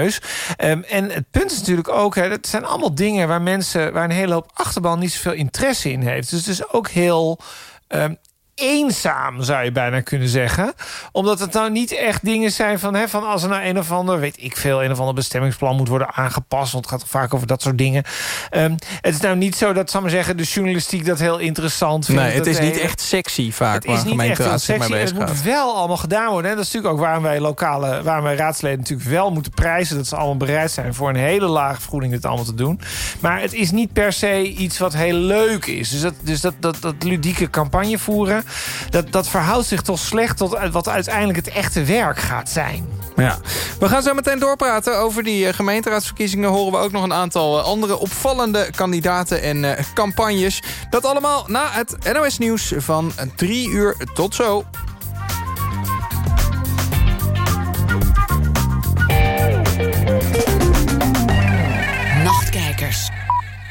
Ehm, en het punt is natuurlijk ook... Hè, dat zijn allemaal dingen waar mensen... waar een hele hoop achterban niet zoveel interesse in heeft. Dus het is ook heel... ehm, eenzaam, zou je bijna kunnen zeggen. Omdat het nou niet echt dingen zijn van... Hè, van als er nou een of ander, weet ik veel... een of ander bestemmingsplan moet worden aangepast... want het gaat vaak over dat soort dingen. Ehm, het is nou niet zo dat, zal maar zeggen... de journalistiek dat heel interessant vindt. Nee, het is niet echt sexy vaak het is niet echt heel sexy. en Het moet wel allemaal gedaan worden. En dat is natuurlijk ook waarom wij lokale, waarom wij raadsleden natuurlijk wel moeten prijzen. Dat ze allemaal bereid zijn voor een hele lage vergoeding dit allemaal te doen. Maar het is niet per se iets wat heel leuk is. Dus dat, dus dat, dat, dat ludieke campagne voeren, dat, dat verhoudt zich toch slecht tot wat uiteindelijk het echte werk gaat zijn. Ja. We gaan zo meteen doorpraten over die eh, gemeenteraadsverkiezingen. Horen we ook nog een aantal eh, andere opvallende kandidaten en eh, campagnes. Dat allemaal na het NOS Nieuws van drie uur. Tot zo.